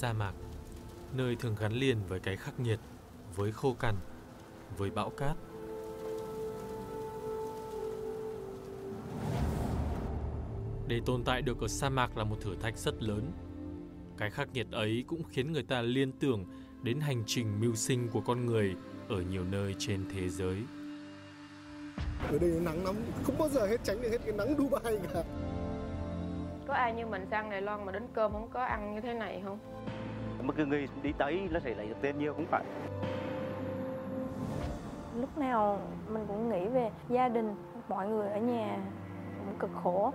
sa mạc, nơi thường gắn liền với cái khắc nghiệt, với khô cằn, với bão cát. Để tồn tại được ở sa mạc là một thử thách rất lớn. Cái khắc nghiệt ấy cũng khiến người ta liên tưởng đến hành trình mưu sinh của con người ở nhiều nơi trên thế giới. Ở đây nắng lắm, không bao giờ hết tránh được hết cái nắng Dubai cả. Có ai như mình sang Đài Loan mà đến cơm không có ăn như thế này không? Mà cứ người đi tới nó sẽ lấy được tiền nhiều cũng phải. Lúc nào mình cũng nghĩ về gia đình, mọi người ở nhà cũng cực khổ.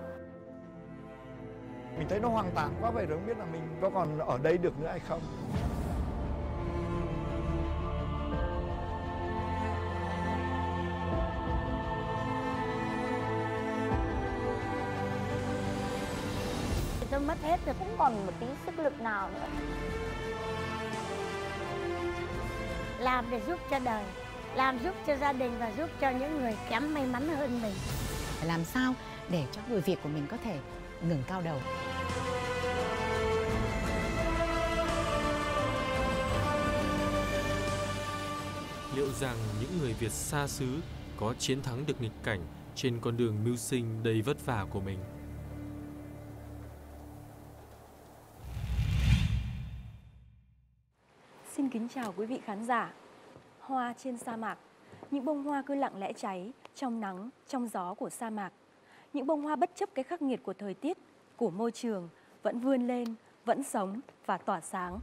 Mình thấy nó hoang tàn quá vậy rồi không biết là mình có còn ở đây được nữa hay không. tôi mất hết rồi không còn một tí sức lực nào nữa làm để giúp cho đời làm giúp cho gia đình và giúp cho những người kém may mắn hơn mình làm sao để cho người Việt của mình có thể ngừng cao đầu Liệu rằng những người Việt xa xứ có chiến thắng được nghịch cảnh trên con đường mưu sinh đầy vất vả của mình? Kính chào quý vị khán giả. Hoa trên sa mạc, những bông hoa cứ lặng lẽ cháy trong nắng, trong gió của sa mạc. Những bông hoa bất chấp cái khắc nghiệt của thời tiết, của môi trường vẫn vươn lên, vẫn sống và tỏa sáng.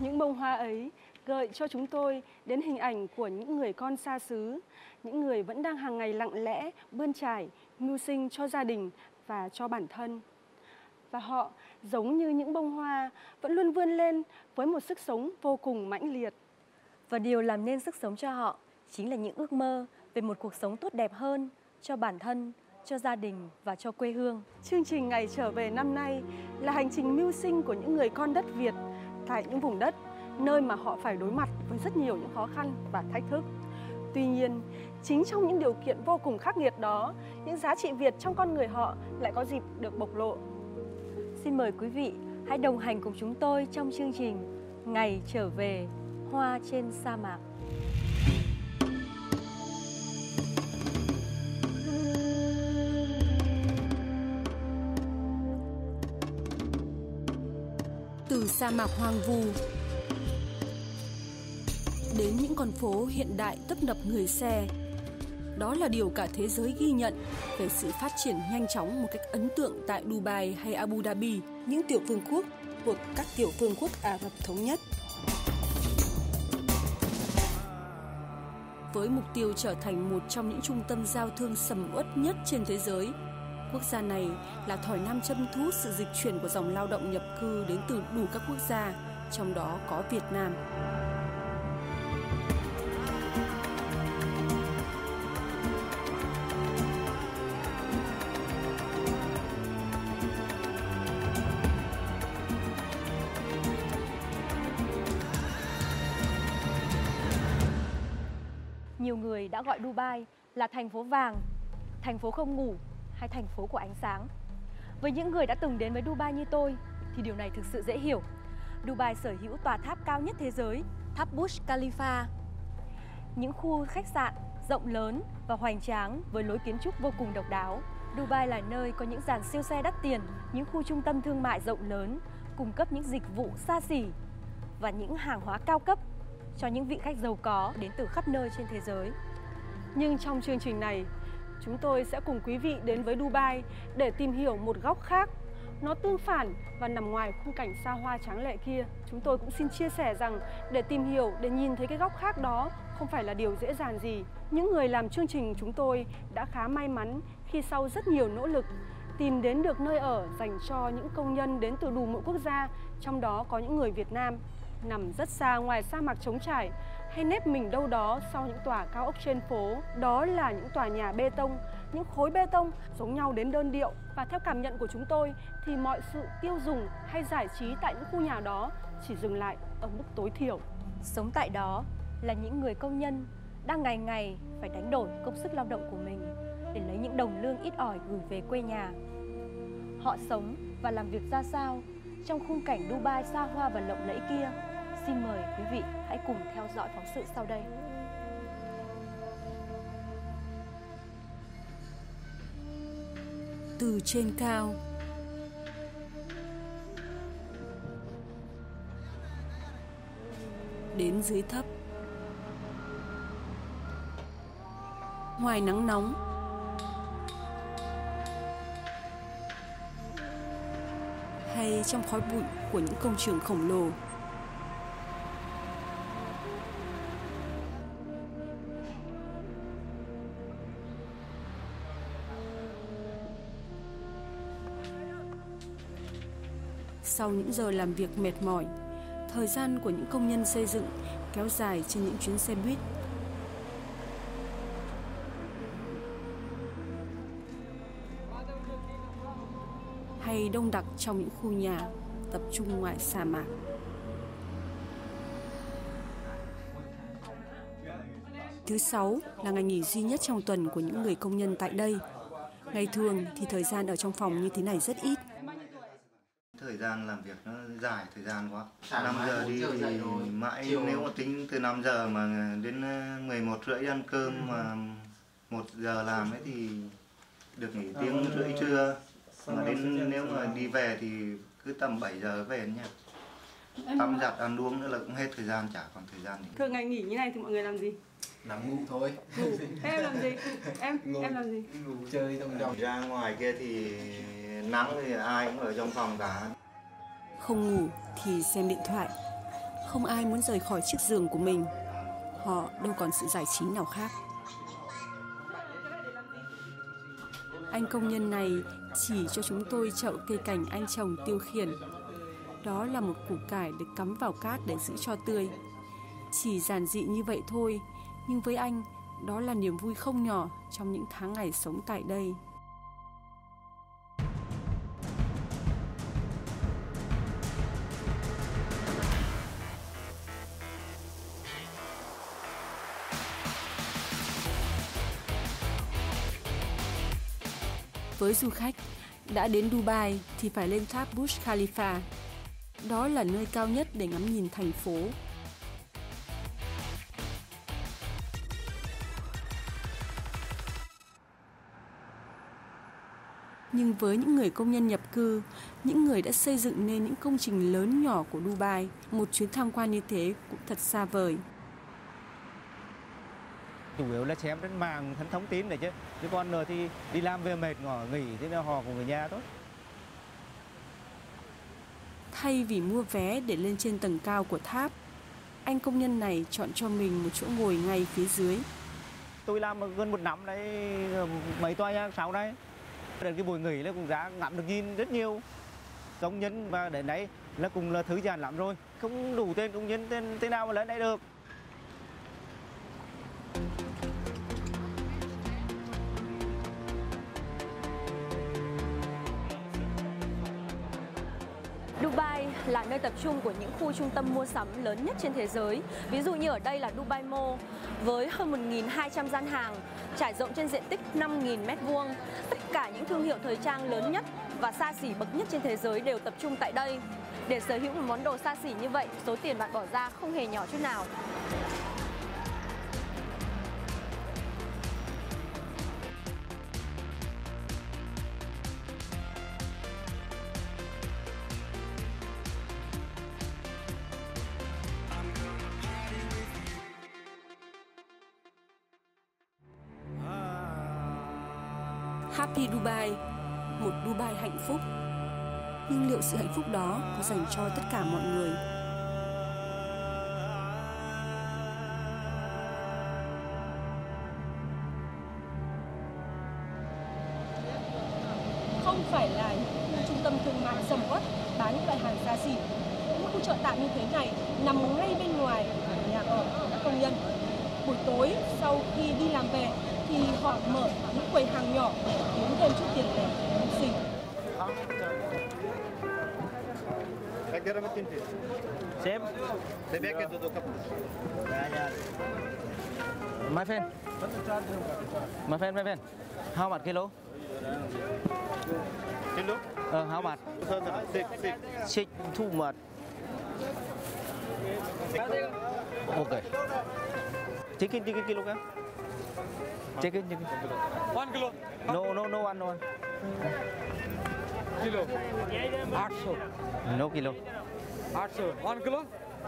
Những bông hoa ấy gợi cho chúng tôi đến hình ảnh của những người con xa xứ, những người vẫn đang hàng ngày lặng lẽ bươn trải, mưu sinh cho gia đình và cho bản thân. Và họ giống như những bông hoa vẫn luôn vươn lên với một sức sống vô cùng mãnh liệt. Và điều làm nên sức sống cho họ chính là những ước mơ về một cuộc sống tốt đẹp hơn cho bản thân, cho gia đình và cho quê hương. Chương trình Ngày trở về năm nay là hành trình mưu sinh của những người con đất Việt tại những vùng đất nơi mà họ phải đối mặt với rất nhiều những khó khăn và thách thức. Tuy nhiên, chính trong những điều kiện vô cùng khắc nghiệt đó, những giá trị Việt trong con người họ lại có dịp được bộc lộ. Xin mời quý vị hãy đồng hành cùng chúng tôi trong chương trình Ngày trở về Hoa trên sa mạc. Từ sa mạc hoang vu đến những con phố hiện đại tấp nập người xe. Đó là điều cả thế giới ghi nhận về sự phát triển nhanh chóng một cách ấn tượng tại Dubai hay Abu Dhabi, những tiểu vương quốc thuộc các tiểu vương quốc Ả Rập Thống Nhất. Với mục tiêu trở thành một trong những trung tâm giao thương sầm uất nhất trên thế giới, quốc gia này là thỏi nam châm thu hút sự dịch chuyển của dòng lao động nhập cư đến từ đủ các quốc gia, trong đó có Việt Nam. Đã gọi Dubai là thành phố vàng, thành phố không ngủ hay thành phố của ánh sáng. Với những người đã từng đến với Dubai như tôi thì điều này thực sự dễ hiểu. Dubai sở hữu tòa tháp cao nhất thế giới, tháp Burj Khalifa. Những khu khách sạn rộng lớn và hoành tráng với lối kiến trúc vô cùng độc đáo. Dubai là nơi có những dàn siêu xe đắt tiền, những khu trung tâm thương mại rộng lớn, cung cấp những dịch vụ xa xỉ và những hàng hóa cao cấp cho những vị khách giàu có đến từ khắp nơi trên thế giới. Nhưng trong chương trình này, chúng tôi sẽ cùng quý vị đến với Dubai để tìm hiểu một góc khác. Nó tương phản và nằm ngoài khung cảnh xa hoa tráng lệ kia. Chúng tôi cũng xin chia sẻ rằng để tìm hiểu, để nhìn thấy cái góc khác đó không phải là điều dễ dàng gì. Những người làm chương trình chúng tôi đã khá may mắn khi sau rất nhiều nỗ lực tìm đến được nơi ở dành cho những công nhân đến từ đủ mọi quốc gia, trong đó có những người Việt Nam nằm rất xa ngoài sa mạc trống trải hay nếp mình đâu đó sau những tòa cao ốc trên phố. Đó là những tòa nhà bê tông, những khối bê tông giống nhau đến đơn điệu. Và theo cảm nhận của chúng tôi thì mọi sự tiêu dùng hay giải trí tại những khu nhà đó chỉ dừng lại ở mức tối thiểu. Sống tại đó là những người công nhân đang ngày ngày phải đánh đổi công sức lao động của mình để lấy những đồng lương ít ỏi gửi về quê nhà. Họ sống và làm việc ra sao trong khung cảnh Dubai xa hoa và lộng lẫy kia. Xin mời quý vị hãy cùng theo dõi phóng sự sau đây. Từ trên cao. Đến dưới thấp. Ngoài nắng nóng. Hay trong khói bụi của những công trường khổng lồ. Sau những giờ làm việc mệt mỏi thời gian của những công nhân xây dựng kéo dài trên những chuyến xe buýt hay đông đặc trong những khu nhà tập trung ngoài sa mạc. Thứ sáu là ngày nghỉ duy nhất trong tuần của những người công nhân tại đây. Ngày thường thì thời gian ở trong phòng như thế này rất ít. Thời gian làm việc nó dài thời gian quá. 5 giờ đi thì mãi nếu mà tính từ 5 giờ mà đến 11 rưỡi ăn cơm mà 1 giờ làm ấy thì được nghỉ tiếng rưỡi trưa. mà đến nếu mà đi về thì cứ tầm 7 giờ về nha tắm giặt ăn uống nữa là cũng hết thời gian chả còn thời gian gì thường ngày nghỉ như này thì mọi người làm gì? Nằm ngủ thôi. Ngủ. Em làm gì? Em ngủ, em làm gì? ngủ chơi trong trong ra ngoài kia thì nắng thì ai cũng ở trong phòng cả không ngủ thì xem điện thoại không ai muốn rời khỏi chiếc giường của mình họ đâu còn sự giải trí nào khác anh công nhân này chỉ cho chúng tôi chậu cây cảnh anh chồng tiêu khiển. Đó là một củ cải được cắm vào cát để giữ cho tươi. Chỉ giản dị như vậy thôi, nhưng với anh, đó là niềm vui không nhỏ trong những tháng ngày sống tại đây. Với du khách, đã đến Dubai thì phải lên tháp Burj Khalifa. Đó là nơi cao nhất để ngắm nhìn thành phố. Nhưng với những người công nhân nhập cư, những người đã xây dựng nên những công trình lớn nhỏ của Dubai, một chuyến tham quan như thế cũng thật xa vời chủ yếu là xem trên mạng thông tin này chứ. Chứ còn nữa thì đi làm về mệt ngỏ nghỉ thế là họ của người nhà thôi. Thay vì mua vé để lên trên tầng cao của tháp anh công nhân này chọn cho mình một chỗ ngồi ngay phía dưới. Tôi làm gần một năm đấy mấy tòa nhà sáu đây đến cái buổi nghỉ là cũng đã ngắm được nhìn rất nhiều. Công nhân và đến đấy là cũng là thứ giản lắm rồi. Không đủ tên công nhân tên, tên nào mà lên đây được Dubai là nơi tập trung của những khu trung tâm mua sắm lớn nhất trên thế giới. Ví dụ như ở đây là Dubai Mall với hơn 1.200 gian hàng trải rộng trên diện tích 5.000 m2. Tất cả những thương hiệu thời trang lớn nhất và xa xỉ bậc nhất trên thế giới đều tập trung tại đây. Để sở hữu một món đồ xa xỉ như vậy, số tiền bạn bỏ ra không hề nhỏ chút nào. Happy Dubai, một Dubai hạnh phúc. Nhưng liệu sự hạnh phúc đó có dành cho tất cả mọi người? Không phải là những trung tâm thương mại sầm uất bán những loại hàng xa xỉ. Những khu chợ tạm như thế này nằm ngay bên ngoài nhà ở của các công nhân. Buổi tối sau khi đi làm về thì họ mở những quầy hàng nhỏ để kiếm thêm chút tiền lẻ mưu sinh. Xem. My friend. My friend, my friend. How much kilo? Uh, how much? Six, six. Six, too much. Okay. Chicken, chicken kilo ka? Chicken, chicken. One kilo. No, no, no one, no one. Kilo. 800. No kilo. 800. One kilo.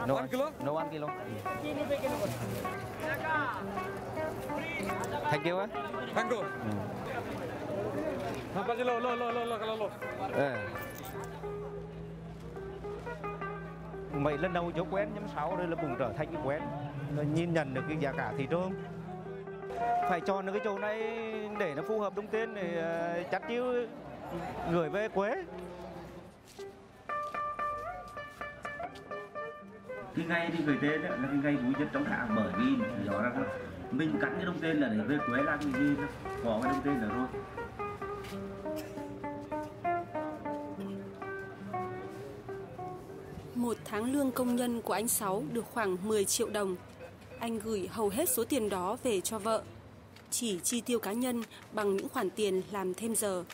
No One kilo? No one kilo. Thank you. ah. Mango. Apa kilo? Lo, lo, lo, lo, kalau lo. Ờ. Vậy lần đầu chỗ quen nhưng sau đây là cũng trở thành cái quen nhìn nhận được cái giá cả thị trường phải chọn được cái chỗ này để nó phù hợp đúng tên để ờ, chắt chiu gửi về quê cái ngày đi về tên là cái ngày vui nhất trong tháng bởi vì rõ ràng là mình cắn cái đông tên là để về quê làm cái gì bỏ cái đông tên là rồi Một tháng lương công nhân của anh Sáu được khoảng 10 triệu đồng. Anh gửi hầu hết số tiền đó về cho vợ. Chỉ chi tiêu cá nhân bằng những khoản tiền làm thêm giờ.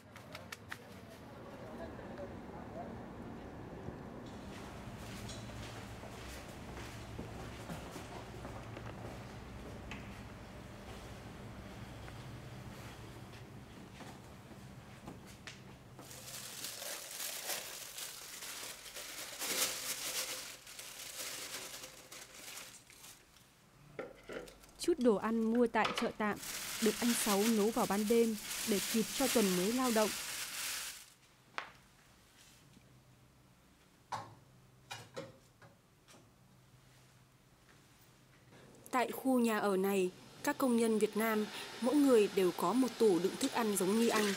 Chút đồ ăn mua tại chợ tạm được anh Sáu nấu vào ban đêm để kịp cho tuần mới lao động. Tại khu nhà ở này, các công nhân Việt Nam mỗi người đều có một tủ đựng thức ăn giống như anh.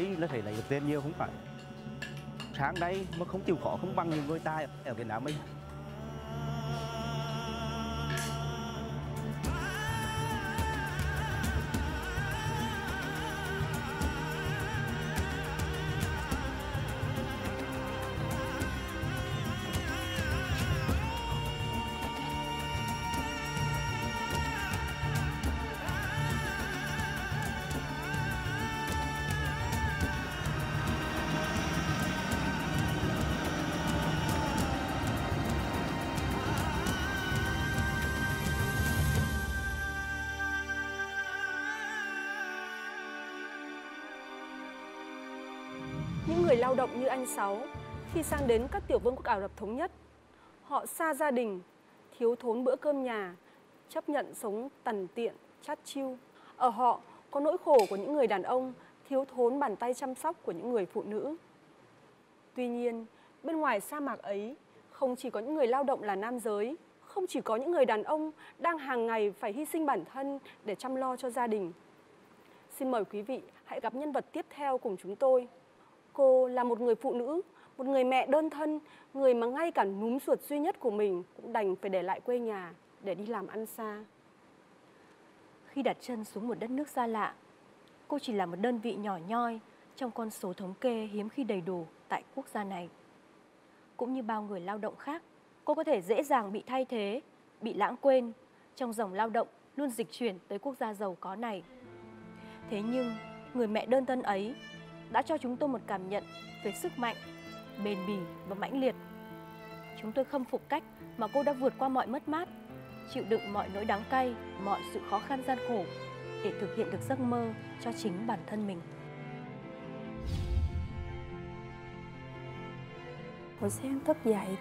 Ấy nó thể lấy được tiền nhiều không phải. Sáng đây mà không chịu khó, không bằng những người ta ở Việt Nam mình. Lao động như anh Sáu khi sang đến các tiểu vương quốc Ả Rập Thống Nhất, họ xa gia đình, thiếu thốn bữa cơm nhà, chấp nhận sống tần tiện, chát chiu. Ở họ có nỗi khổ của những người đàn ông, thiếu thốn bàn tay chăm sóc của những người phụ nữ. Tuy nhiên, bên ngoài sa mạc ấy, không chỉ có những người lao động là nam giới, không chỉ có những người đàn ông đang hàng ngày phải hy sinh bản thân để chăm lo cho gia đình. Xin mời quý vị hãy gặp nhân vật tiếp theo cùng chúng tôi. Cô là một người phụ nữ, một người mẹ đơn thân, người mà ngay cả núm ruột duy nhất của mình cũng đành phải để lại quê nhà để đi làm ăn xa. Khi đặt chân xuống một đất nước xa lạ, cô chỉ là một đơn vị nhỏ nhoi trong con số thống kê hiếm khi đầy đủ tại quốc gia này. Cũng như bao người lao động khác, cô có thể dễ dàng bị thay thế, bị lãng quên trong dòng lao động luôn dịch chuyển tới quốc gia giàu có này. Thế nhưng, người mẹ đơn thân ấy đã cho chúng tôi một cảm nhận về sức mạnh, bền bỉ và mãnh liệt. Chúng tôi khâm phục cách mà cô đã vượt qua mọi mất mát, chịu đựng mọi nỗi đắng cay, mọi sự khó khăn gian khổ để thực hiện được giấc mơ cho chính bản thân mình. Hồi sáng thức dậy,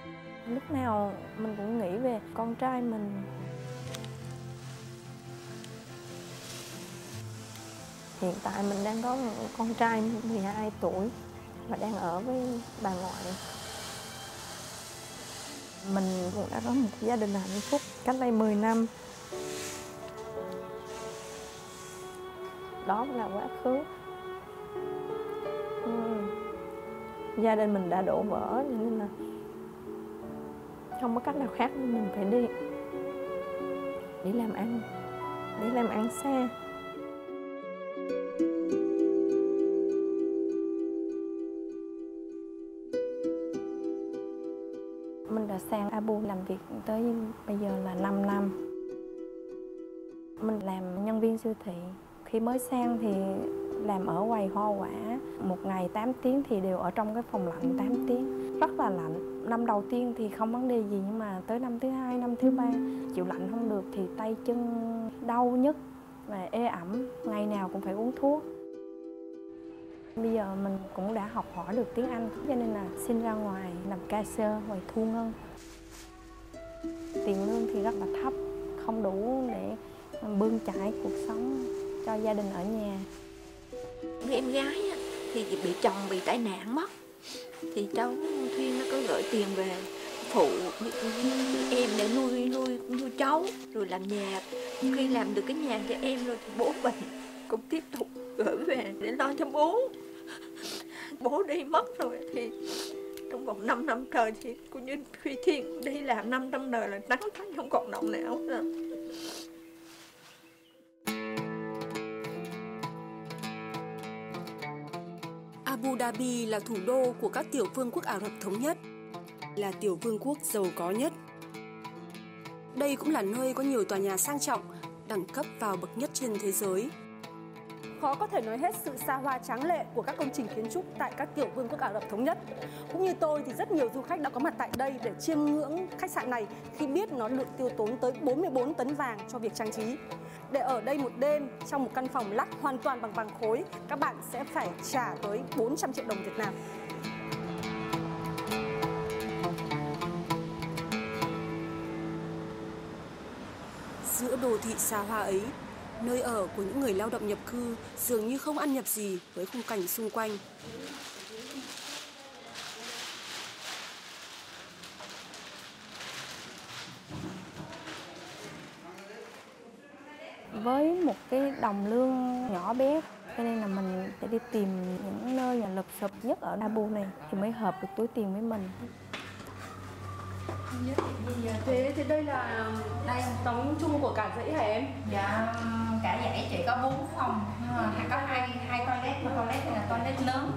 lúc nào mình cũng nghĩ về con trai mình. Hiện tại mình đang có một con trai 12 tuổi và đang ở với bà ngoại. Mình cũng đã có một gia đình hạnh phúc cách đây 10 năm. Đó là quá khứ. Ừ. Gia đình mình đã đổ vỡ nên là không có cách nào khác nên mình phải đi để làm ăn để làm ăn xa mình sang Abu làm việc tới bây giờ là 5 năm. Mình làm nhân viên siêu thị. Khi mới sang thì làm ở quầy hoa quả. Một ngày 8 tiếng thì đều ở trong cái phòng lạnh 8 tiếng. Rất là lạnh. Năm đầu tiên thì không vấn đề gì nhưng mà tới năm thứ hai, năm thứ ba, chịu lạnh không được thì tay chân đau nhất và ê ẩm. Ngày nào cũng phải uống thuốc. Bây giờ mình cũng đã học hỏi được tiếng Anh cho nên là xin ra ngoài làm ca sơ, ngoài thu ngân tiền lương thì rất là thấp, không đủ để bươn chải cuộc sống cho gia đình ở nhà. Người em gái thì bị chồng bị tai nạn mất, thì cháu Thuyên nó có gửi tiền về phụ em để nuôi nuôi nuôi cháu, rồi làm nhà. Khi làm được cái nhà cho em rồi thì bố bệnh, cũng tiếp tục gửi về để lo cho bố. Bố đi mất rồi thì trong vòng 5 năm trời thì cũng như phi thiên đi làm 5 năm đời là trắng tay không còn động não nữa Abu Dhabi là thủ đô của các tiểu vương quốc Ả Rập Thống Nhất, là tiểu vương quốc giàu có nhất. Đây cũng là nơi có nhiều tòa nhà sang trọng, đẳng cấp vào bậc nhất trên thế giới. Khó có thể nói hết sự xa hoa tráng lệ của các công trình kiến trúc tại các tiểu vương quốc Ả Rập Thống Nhất. Cũng như tôi thì rất nhiều du khách đã có mặt tại đây để chiêm ngưỡng khách sạn này khi biết nó được tiêu tốn tới 44 tấn vàng cho việc trang trí. Để ở đây một đêm trong một căn phòng lát hoàn toàn bằng vàng khối, các bạn sẽ phải trả tới 400 triệu đồng Việt Nam. Giữa đô thị xa hoa ấy, nơi ở của những người lao động nhập cư dường như không ăn nhập gì với khung cảnh xung quanh. với một cái đồng lương nhỏ bé, cho nên là mình sẽ đi tìm những nơi nhà lập sập nhất ở Abu này thì mới hợp được túi tiền với mình Thế thì đây là đây tống chung của cả dãy hả em? Dạ, cả dãy chỉ có 4 phòng mà có hai hai toilet, một toilet này là toilet lớn.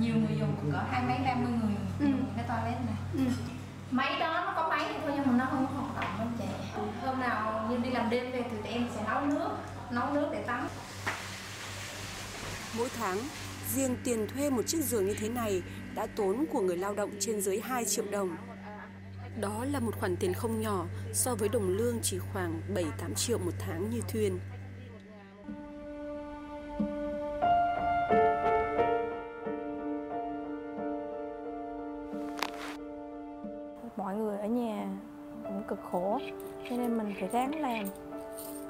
Nhiều người dùng cỡ hai mấy ba mươi người dùng cái toilet này. Ừ. Máy đó nó có máy thì thôi nhưng mà nó không hoạt động đâu chị. Hôm nào như đi làm đêm về thì tụi em sẽ nấu nước, nấu nước để tắm. Mỗi tháng, riêng tiền thuê một chiếc giường như thế này đã tốn của người lao động trên dưới 2 triệu đồng. Đó là một khoản tiền không nhỏ, so với đồng lương chỉ khoảng 7-8 triệu một tháng như Thuyền. mọi người ở nhà cũng cực khổ, cho nên mình phải ráng làm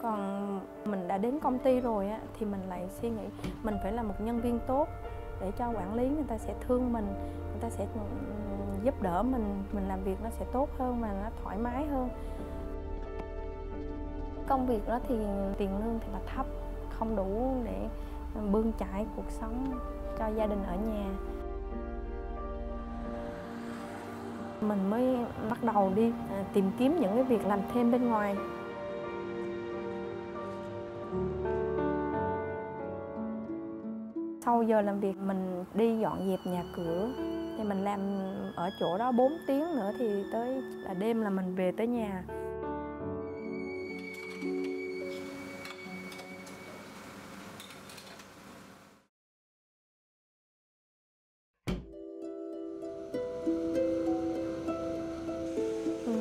còn mình đã đến công ty rồi á, thì mình lại suy nghĩ mình phải là một nhân viên tốt để cho quản lý, người ta sẽ thương mình, người ta sẽ giúp đỡ mình mình làm việc nó sẽ tốt hơn và nó thoải mái hơn. Công việc đó thì tiền lương thì là thấp, không đủ để bươn chải cuộc sống cho gia đình ở nhà. Mình mới bắt đầu đi à, tìm kiếm những cái việc làm thêm bên ngoài. Sau giờ làm việc, mình đi dọn dẹp nhà cửa thì mình làm ở chỗ đó 4 tiếng nữa thì tới là đêm là mình về tới nhà.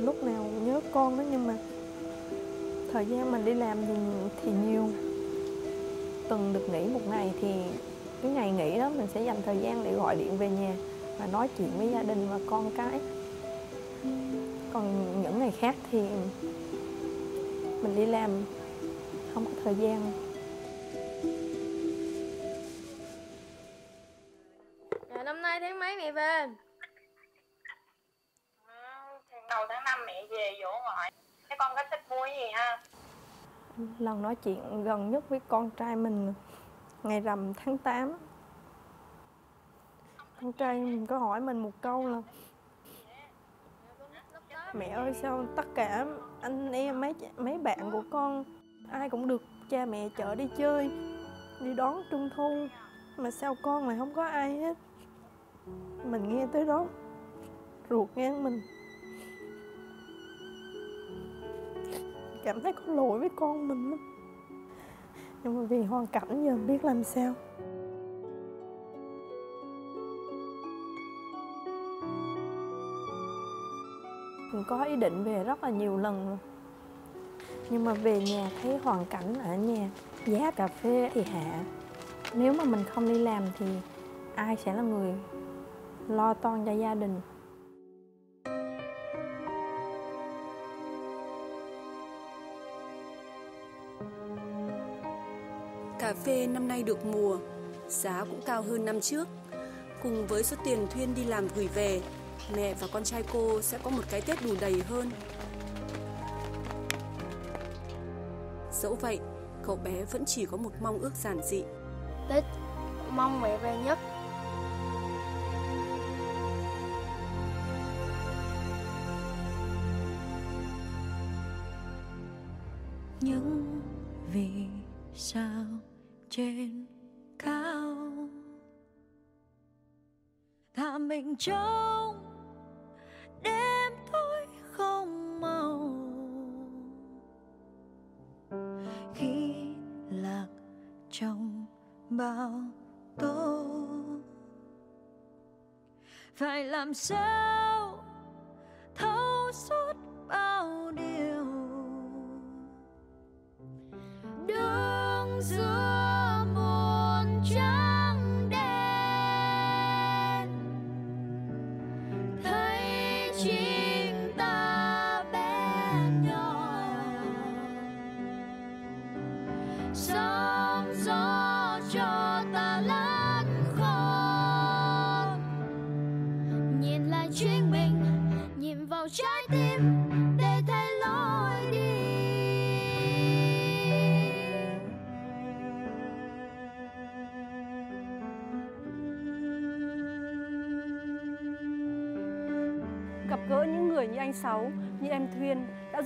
Lúc nào nhớ con đó nhưng mà thời gian mình đi làm thì thì nhiều. Từng được nghỉ một ngày thì cái ngày nghỉ đó mình sẽ dành thời gian để gọi điện về nhà và nói chuyện với gia đình và con cái. Còn những ngày khác thì mình đi làm không có thời gian. À, năm nay tháng mấy mẹ về? đầu tháng 5 mẹ về dỗ ngoại. Thế con có thích vui gì ha? Lần nói chuyện gần nhất với con trai mình ngày rằm tháng 8 con trai mình có hỏi mình một câu là, mẹ ơi, sao tất cả anh em, mấy mấy bạn của con, ai cũng được cha mẹ chở đi chơi, đi đón trung thu, mà sao con lại không có ai hết? Mình nghe tới đó, ruột ngang mình. Cảm thấy có lỗi với con mình lắm. Nhưng mà vì hoàn cảnh giờ biết làm sao. Mình có ý định về rất là nhiều lần rồi nhưng mà về nhà thấy hoàn cảnh ở nhà giá cà phê thì hạ. Nếu mà mình không đi làm thì ai sẽ là người lo toan cho gia đình? Cà phê năm nay được mùa, giá cũng cao hơn năm trước. Cùng với số tiền Thuyên đi làm gửi về, mẹ và con trai cô sẽ có một cái Tết đủ đầy hơn. Dẫu vậy, cậu bé vẫn chỉ có một mong ước giản dị. Tết mong mẹ về nhất những vì sao trên cao thả mình trong phải làm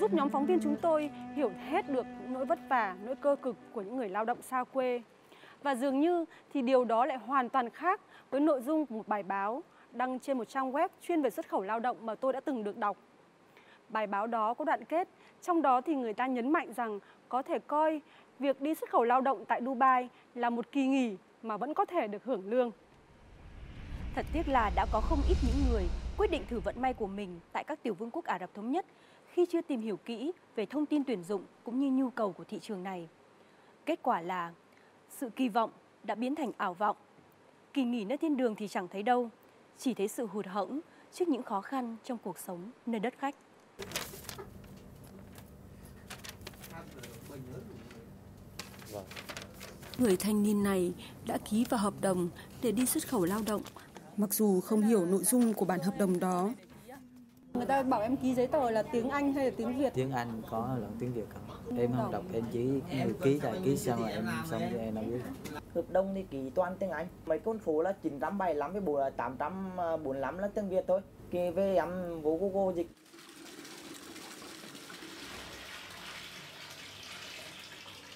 giúp nhóm phóng viên chúng tôi hiểu hết được nỗi vất vả, nỗi cơ cực của những người lao động xa quê. Và dường như thì điều đó lại hoàn toàn khác với nội dung của một bài báo đăng trên một trang web chuyên về xuất khẩu lao động mà tôi đã từng được đọc. Bài báo đó có đoạn kết, trong đó thì người ta nhấn mạnh rằng có thể coi việc đi xuất khẩu lao động tại Dubai là một kỳ nghỉ mà vẫn có thể được hưởng lương. Thật tiếc là đã có không ít những người quyết định thử vận may của mình tại các tiểu vương quốc Ả Rập Thống Nhất khi chưa tìm hiểu kỹ về thông tin tuyển dụng cũng như nhu cầu của thị trường này. Kết quả là sự kỳ vọng đã biến thành ảo vọng. Kỳ nghỉ nơi thiên đường thì chẳng thấy đâu, chỉ thấy sự hụt hẫng trước những khó khăn trong cuộc sống nơi đất khách. Người thanh niên này đã ký vào hợp đồng để đi xuất khẩu lao động, mặc dù không hiểu nội dung của bản hợp đồng đó. Người ta bảo em ký giấy tờ là tiếng Anh hay là tiếng Việt? tiếng Anh có lẫn tiếng Việt không? Em không đọc em chỉ người ký tại ký xong rồi em xong rồi em biết. Hợp đồng thì ký toàn tiếng Anh. Mấy con phố là 975 với bộ là 845 là tiếng Việt thôi. Ký về em vô Google dịch.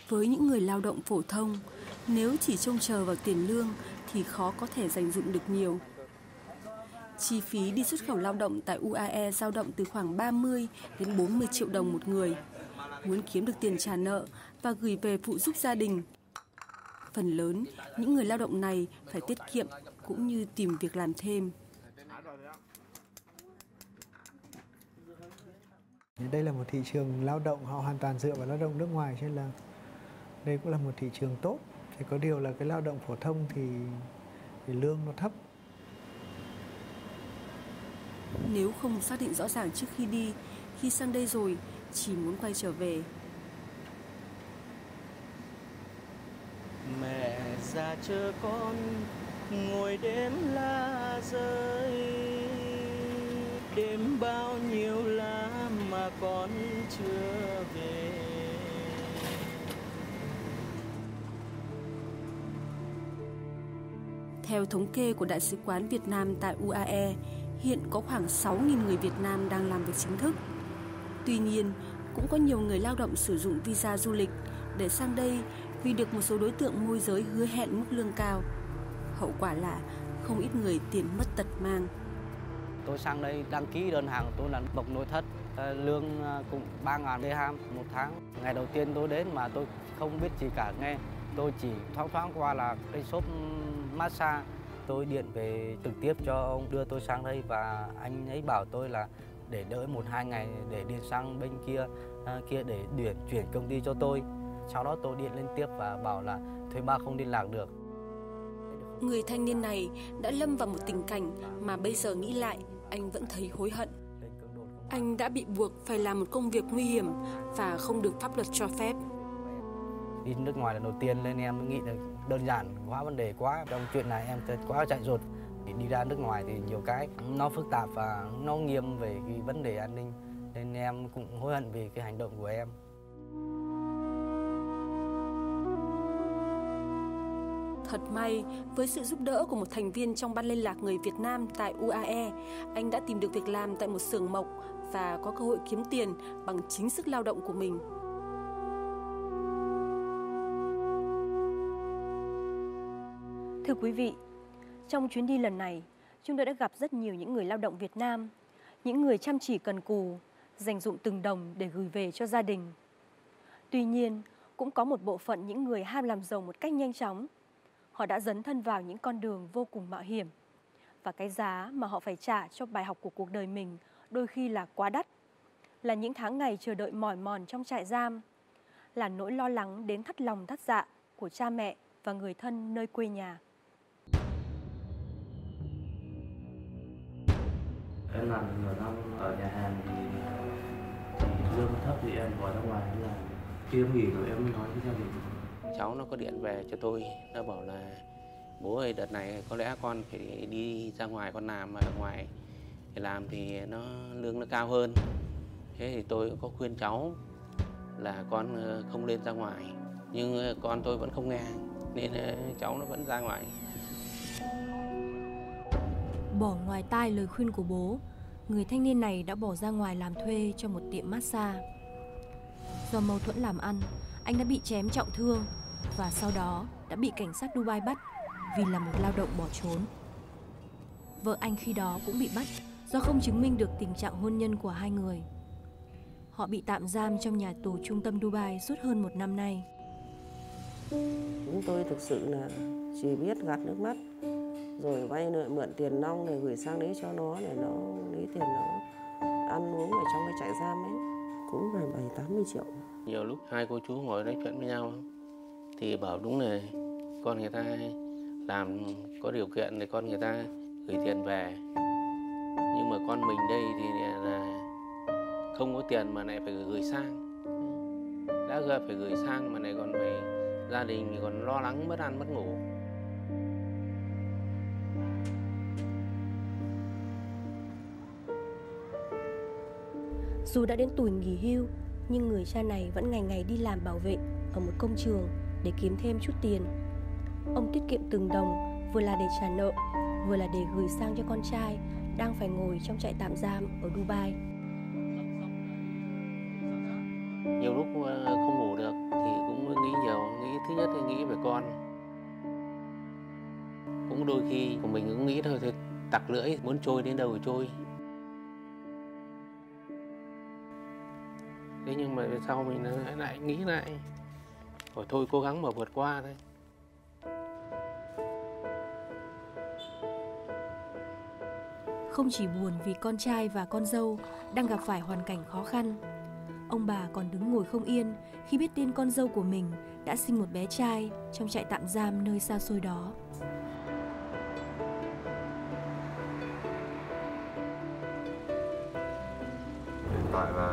Với những người lao động phổ thông, nếu chỉ trông chờ vào tiền lương thì khó có thể dành dụm được nhiều. Chi phí đi xuất khẩu lao động tại UAE dao động từ khoảng 30 đến 40 triệu đồng một người. Muốn kiếm được tiền trả nợ và gửi về phụ giúp gia đình. Phần lớn, những người lao động này phải tiết kiệm cũng như tìm việc làm thêm. Đây là một thị trường lao động họ hoàn toàn dựa vào lao động nước ngoài cho nên là đây cũng là một thị trường tốt. Chỉ có điều là cái lao động phổ thông thì, thì lương nó thấp. Nếu không xác định rõ ràng trước khi đi, khi sang đây rồi chỉ muốn quay trở về. mẹ già chờ con ngồi đêm la rơi đêm bao nhiêu lá mà con chưa về Theo thống kê của Đại sứ quán Việt Nam tại UAE, hiện có khoảng 6.000 người Việt Nam đang làm việc chính thức. Tuy nhiên, cũng có nhiều người lao động sử dụng visa du lịch để sang đây vì được một số đối tượng môi giới hứa hẹn mức lương cao. Hậu quả là không ít người tiền mất tật mang. Tôi sang đây đăng ký đơn hàng tôi là bậc nội thất, ờ, lương ờ, cũng 3.000 dirham một tháng. Ngày đầu tiên tôi đến mà tôi không biết gì cả nghe. Tôi chỉ thoáng thoáng qua là cái shop massage. Tôi điện về trực tiếp cho ông đưa tôi sang đây và anh ấy bảo tôi là để đợi một hai ngày để điện sang bên kia à, kia để chuyển chuyển công ty cho tôi. Sau đó tôi điện lên tiếp và bảo là thuê ba không liên lạc được. Người thanh niên này đã lâm vào một tình cảnh mà bây giờ nghĩ lại anh vẫn thấy hối hận. Anh đã bị buộc phải làm một công việc nguy hiểm và không được pháp luật cho phép. Đi nước ngoài là đầu tiên nên em nghĩ là đơn giản quá vấn đề quá. Trong chuyện này em quá chạy ruột. Đi ra nước ngoài thì nhiều cái nó phức tạp và nó nghiêm về cái vấn đề an ninh nên em cũng hối hận vì cái hành động của em. Thật may, với sự giúp đỡ của một thành viên trong ban liên lạc người Việt Nam tại UAE, anh đã tìm được việc làm tại một xưởng mộc và có cơ hội kiếm tiền bằng chính sức lao động của mình. Thưa quý vị, trong chuyến đi lần này, chúng tôi đã gặp rất nhiều những người lao động Việt Nam, những người chăm chỉ cần cù, dành dụng từng đồng để gửi về cho gia đình. Tuy nhiên, cũng có một bộ phận những người ham làm giàu một cách nhanh chóng. Họ đã dấn thân vào những con đường vô cùng mạo hiểm. Và cái giá mà họ phải trả cho bài học của cuộc đời mình đôi khi là quá đắt. Là những tháng ngày chờ đợi mỏi mòn trong trại giam. Là nỗi lo lắng đến thắt lòng thắt dạ của cha mẹ và người thân nơi quê nhà. Em làm được nửa năm ở nhà hàng thì, thì lương thấp thì em bỏ ra ngoài em làm. Khi em nghỉ rồi em mới nói với gia đình. Cháu nó có điện về cho tôi nó bảo là bố ơi đợt này có lẽ con phải đi ra ngoài con làm ở ngoài để làm thì nó lương nó cao hơn. Thế thì tôi có khuyên cháu là con ờ, không lên ra ngoài. Nhưng ờ, con tôi vẫn không nghe nên ờ, cháu nó vẫn ra ngoài. Bỏ ngoài tai lời khuyên của bố, người thanh niên này đã bỏ ra ngoài làm thuê cho một tiệm massage. Do mâu thuẫn làm ăn, anh đã bị chém trọng thương và sau đó đã bị cảnh sát Dubai bắt vì là một lao động bỏ trốn. Vợ anh khi đó cũng bị bắt do không chứng minh được tình trạng hôn nhân của hai người. Họ bị tạm giam trong nhà tù trung tâm Dubai suốt hơn một năm nay. Chúng tôi thực sự là chỉ biết gạt nước mắt rồi vay nợ mượn tiền nong để gửi sang đấy cho nó để nó lấy tiền nó ăn uống ở trong cái trại giam ấy. Cũng phải bảy, tám mươi triệu. Nhiều lúc hai cô chú ngồi nói chuyện với nhau, thì bảo đúng là con người ta làm có điều kiện thì con người ta gửi tiền về. Nhưng mà con mình đây thì là không có tiền mà lại phải gửi sang. Đã gửi, phải gửi sang mà lại còn phải gia đình thì còn lo lắng, mất ăn, mất ngủ. Dù đã đến tuổi nghỉ hưu, nhưng người cha này vẫn ngày ngày đi làm bảo vệ ở một công trường để kiếm thêm chút tiền. Ông tiết kiệm từng đồng, vừa là để trả nợ, vừa là để gửi sang cho con trai đang phải ngồi trong trại tạm giam ở Dubai. nhiều lúc ờ, không ngủ được thì cũng nghĩ nhiều nghĩ thứ nhất là nghĩ về con cũng đôi khi của mình cũng nghĩ thôi thôi tặc lưỡi muốn trôi đến đâu thì trôi thế nhưng mà về sau mình lại, nghĩ lại rồi thôi cố gắng mà vượt qua thôi Không chỉ buồn vì con trai và con dâu đang gặp phải hoàn cảnh khó khăn, ông bà còn đứng ngồi không yên khi biết tin con dâu của mình đã sinh một bé trai trong trại tạm giam nơi xa xôi đó. Hiện tại là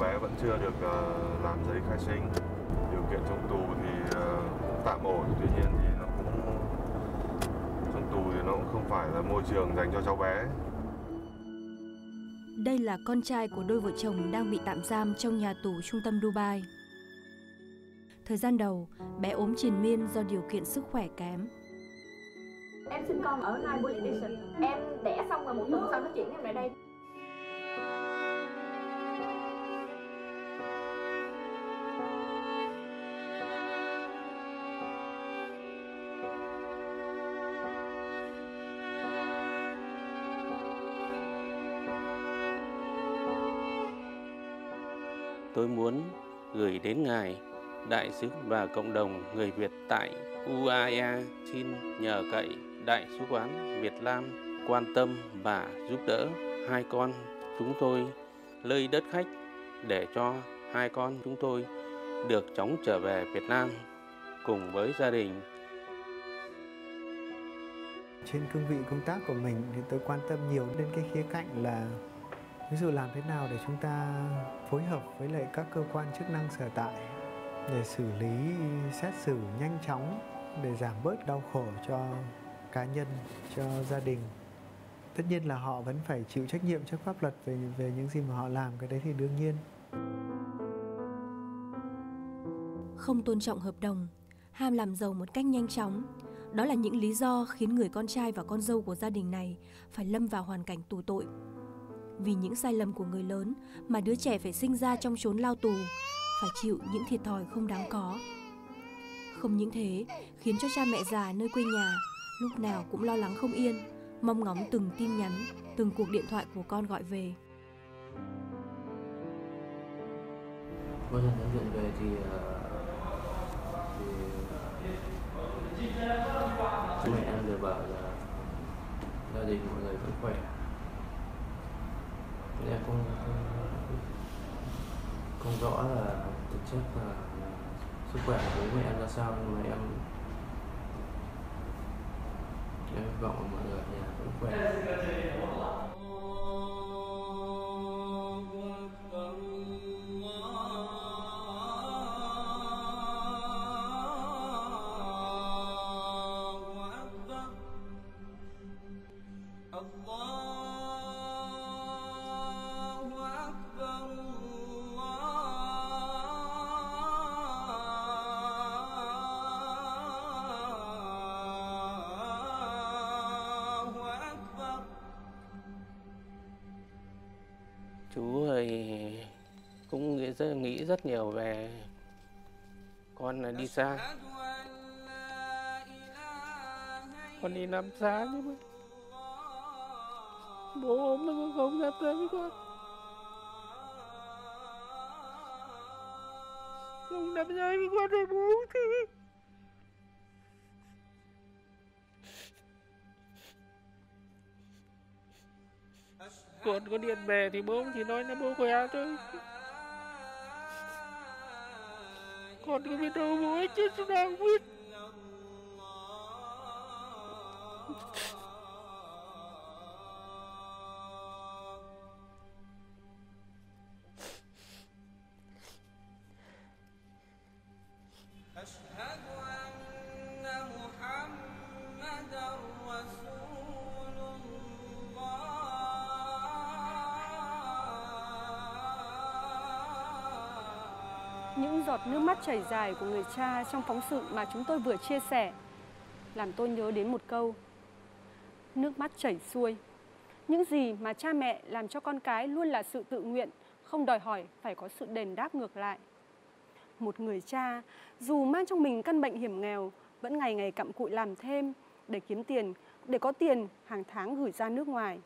bé vẫn chưa được ờ, làm giấy khai sinh. Điều kiện trong tù thì cũng tạm ổn, tuy nhiên thì nó cũng trong tù thì nó cũng không phải là môi trường dành cho cháu bé. Đây là con trai của đôi vợ chồng đang bị tạm giam trong nhà tù trung tâm Dubai. Thời gian đầu, bé ốm triền miên do điều kiện sức khỏe kém. Em sinh con ở Police Station. Em đẻ xong rồi một tuần sau nó chuyển em lại đây. Tôi muốn gửi đến Ngài, Đại sứ và cộng đồng người Việt tại UAE xin nhờ cậy Đại sứ quán Việt Nam quan tâm và giúp đỡ hai con chúng tôi lơi đất khách để cho hai con chúng tôi được chóng trở về Việt Nam cùng với gia đình. Trên cương vị công tác của mình thì tôi quan tâm nhiều đến cái khía cạnh là ví dụ làm thế nào để chúng ta phối hợp với lại các cơ quan chức năng sở tại để xử lý xét xử nhanh chóng để giảm bớt đau khổ cho cá nhân cho gia đình? Tất nhiên là họ vẫn phải chịu trách nhiệm trước pháp luật về về những gì mà họ làm cái đấy thì đương nhiên. Không tôn trọng hợp đồng, ham làm giàu một cách nhanh chóng, đó là những lý do khiến người con trai và con dâu của gia đình này phải lâm vào hoàn cảnh tù tội. Vì những sai lầm của người lớn mà đứa trẻ phải sinh ra trong chốn lao tù, phải chịu những thiệt thòi không đáng có. Không những thế, khiến cho cha mẹ già nơi quê nhà lúc nào cũng lo lắng không yên, mong ngóng từng tin nhắn, từng cuộc điện thoại của con gọi về. Mỗi lần nói chuyện về thì, ờ, thì ờ, bố mẹ em đều bảo là gia đình mọi người vẫn khỏe dạ em không, không rõ là thực chất là sức khỏe của bố mẹ em ra sao nhưng mà em em hy vọng mọi người nhà cũng khỏe. Rất, nhiều về con là đi xa. Con đi làm xa nhưng mà bố ốm nó cũng không dám tới với con. Không dám tới với con rồi bố thì con có điện về thì bố chỉ nói là bố khỏe thôi con có biết đâu biết Những giọt nước mắt chảy dài của người cha trong phóng sự mà chúng tôi vừa chia sẻ làm tôi nhớ đến một câu. Nước mắt chảy xuôi. Những gì mà cha mẹ làm cho con cái luôn là sự tự nguyện, không đòi hỏi phải có sự đền đáp ngược lại. Một người cha, dù mang trong mình căn bệnh hiểm nghèo, vẫn ngày ngày cặm cụi làm thêm để kiếm tiền, để có tiền hàng tháng gửi ra nước ngoài.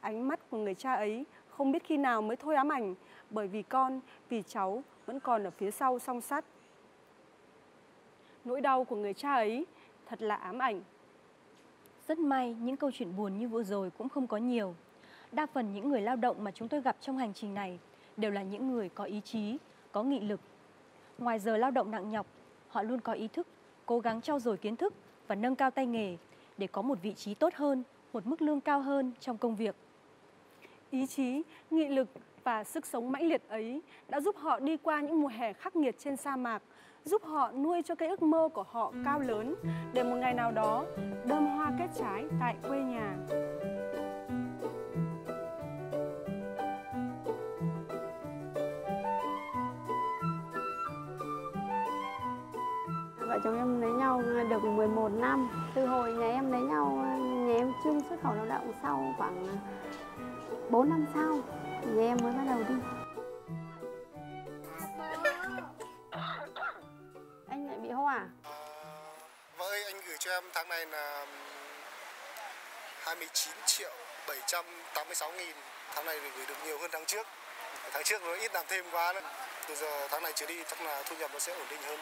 Ánh mắt của người cha ấy không biết khi nào mới thôi ám ảnh bởi vì con, vì cháu vẫn còn ở phía sau song sắt. Nỗi đau của người cha ấy thật là ám ảnh. Rất may những câu chuyện buồn như vừa rồi cũng không có nhiều. Đa phần những người lao động mà chúng tôi gặp trong hành trình này đều là những người có ý chí, có nghị lực. Ngoài giờ lao động nặng nhọc, họ luôn có ý thức, cố gắng trau dồi kiến thức và nâng cao tay nghề để có một vị trí tốt hơn, một mức lương cao hơn trong công việc ý chí, nghị lực và sức sống mãnh liệt ấy đã giúp họ đi qua những mùa hè khắc nghiệt trên sa mạc, giúp họ nuôi cho cái ước mơ của họ cao lớn để một ngày nào đó đơm hoa kết trái tại quê nhà. Vợ chồng em lấy nhau được 11 năm. Từ hồi nhà em lấy nhau, nhà em chuyên xuất khẩu lao động sau khoảng 4 năm sau, nhà em mới bắt đầu đi. Anh lại bị hô à? Vợ ơi, anh gửi cho em tháng này là 29 triệu 786 nghìn. Tháng này thì gửi được nhiều hơn tháng trước. Tháng trước nó ít làm thêm quá nữa. Từ giờ tháng này trở đi chắc là thu nhập nó sẽ ổn định hơn.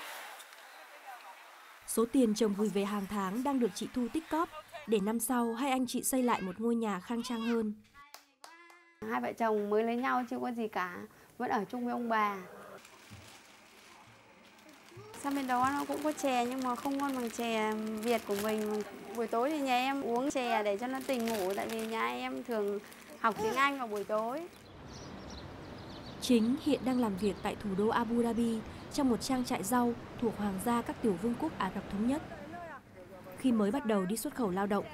Số tiền chồng gửi về hàng tháng đang được chị Thu tích cóp để năm sau hai anh chị xây lại một ngôi nhà khang trang hơn. Hai vợ chồng mới lấy nhau chưa có gì cả, vẫn ở chung với ông bà. Sang bên đó nó cũng có chè nhưng mà không ngon bằng chè Việt của mình. Buổi tối thì nhà em uống chè để cho nó tỉnh ngủ tại vì nhà em thường học tiếng Anh vào buổi tối. Chính hiện đang làm việc tại thủ đô Abu Dhabi trong một trang trại rau thuộc Hoàng gia các tiểu vương quốc Ả Rập Thống Nhất. Khi mới bắt đầu đi xuất khẩu lao động,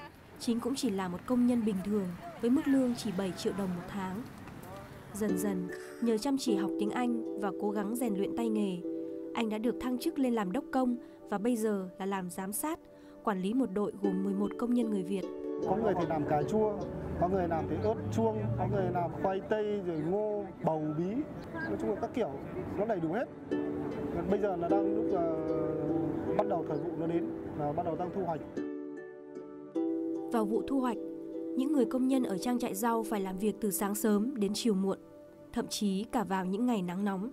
Chính cũng chỉ là một công nhân bình thường với mức lương chỉ 7 triệu đồng một tháng. Dần dần, nhờ chăm chỉ học tiếng Anh và cố gắng rèn luyện tay nghề, anh đã được thăng chức lên làm đốc công và bây giờ là làm giám sát, quản lý một đội gồm 11 công nhân người Việt. Có người thì làm cà chua, có người làm cái ớt chuông, có người làm khoai tây, rồi ngô, bầu bí. Nói chung là các kiểu, nó đầy đủ hết. Bây giờ là đang lúc uh, bắt đầu thời vụ nó đến, là bắt đầu đang thu hoạch. Vào vụ thu hoạch, những người công nhân ở trang trại rau phải làm việc từ sáng sớm đến chiều muộn, thậm chí cả vào những ngày nắng nóng.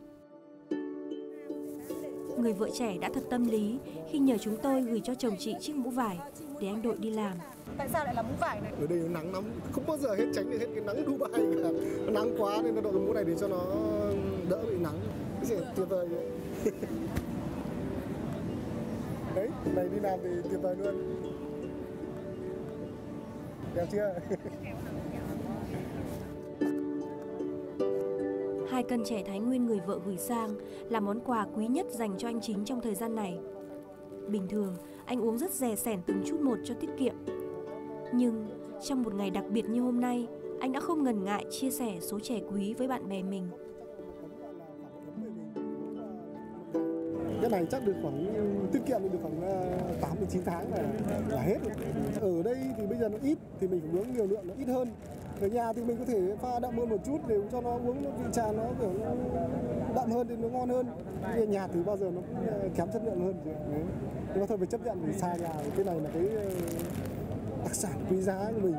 Người vợ trẻ đã thật tâm lý khi nhờ chúng tôi gửi cho chồng chị chiếc mũ vải để anh đội đi làm. Tại sao lại là mũ vải này? Ở đây nó nắng lắm, không bao giờ hết tránh được hết cái nắng Dubai cả. Nó nắng quá nên nó đội cái mũ này để cho nó đỡ bị nắng. Cái gì tuyệt vời vậy. Đấy, này đi làm thì tuyệt vời luôn. Đẹp chưa? Hai cân trẻ Thái Nguyên người vợ gửi sang là món quà quý nhất dành cho anh chính trong thời gian này. Bình thường, anh uống rất rè sẻn từng chút một cho tiết kiệm. Nhưng trong một ngày đặc biệt như hôm nay, anh đã không ngần ngại chia sẻ số trẻ quý với bạn bè mình. Cái này chắc được khoảng tiết kiệm được khoảng ờ, 8 đến 9 tháng là, là hết. Ở đây thì bây giờ nó ít thì mình phải uống liều lượng nó ít hơn. Ở nhà thì mình có thể pha đậm hơn một chút để cho nó uống vị trà nó kiểu nó đậm hơn thì nó ngon hơn. Ở nhà thì bao giờ nó cũng ờ, kém chất lượng hơn. Đấy. Nhưng mà thôi phải chấp nhận vì xa nhà cái này là cái ờ, đặc sản quý giá của mình.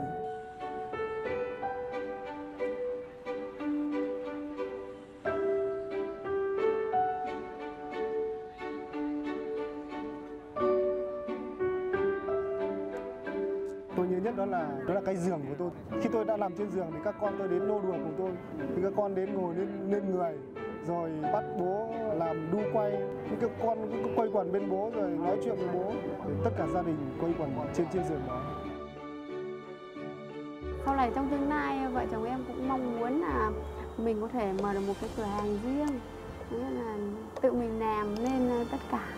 Đã làm trên giường thì các con tôi đến nô đùa cùng tôi. Thì các con đến ngồi lên lên người, rồi bắt bố làm đu quay. Những các con cứ quay quần bên bố rồi nói chuyện với bố. Thì tất cả gia đình quay quần trên trên giường đó. Sau này trong tương lai, vợ chồng em cũng mong muốn là mình có thể mở được một cái cửa hàng riêng. Nghĩa là tự mình làm nên ờ, tất cả.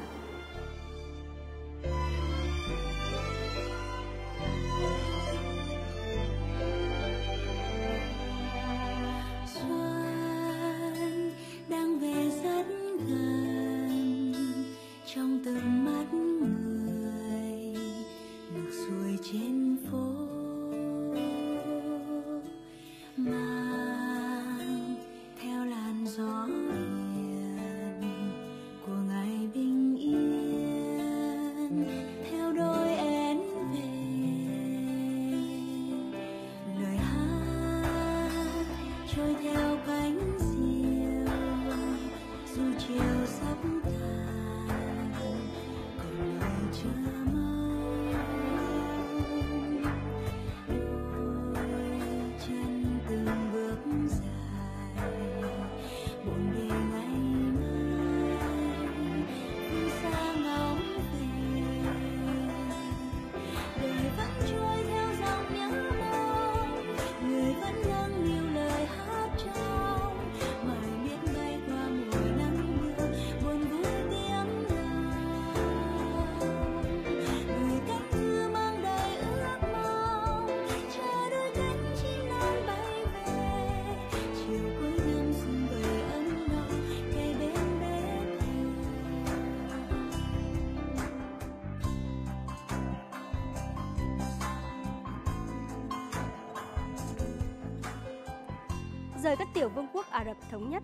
Rời các tiểu vương quốc Ả Rập Thống Nhất,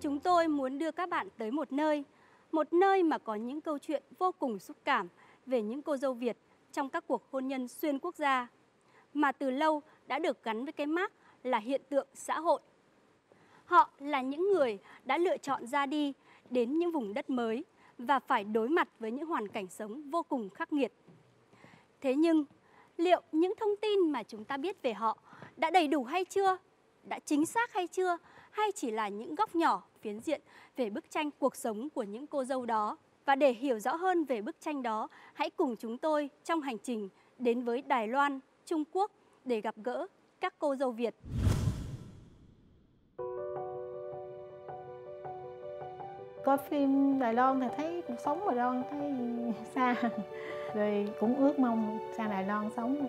chúng tôi muốn đưa các bạn tới một nơi, một nơi mà có những câu chuyện vô cùng xúc cảm về những cô dâu Việt trong các cuộc hôn nhân xuyên quốc gia, mà từ lâu đã được gắn với cái mác là hiện tượng xã hội. Họ là những người đã lựa chọn ra đi đến những vùng đất mới và phải đối mặt với những hoàn cảnh sống vô cùng khắc nghiệt. Thế nhưng, liệu những thông tin mà chúng ta biết về họ đã đầy đủ hay chưa? Đã chính xác hay chưa? Hay chỉ là những góc nhỏ phiến diện về bức tranh cuộc sống của những cô dâu đó? Và để hiểu rõ hơn về bức tranh đó, hãy cùng chúng tôi trong hành trình đến với Đài Loan, Trung Quốc để gặp gỡ các cô dâu Việt. Coi phim Đài Loan thì thấy cuộc sống ở Đài Loan thấy xa Rồi cũng ước mong sang Đài Loan sống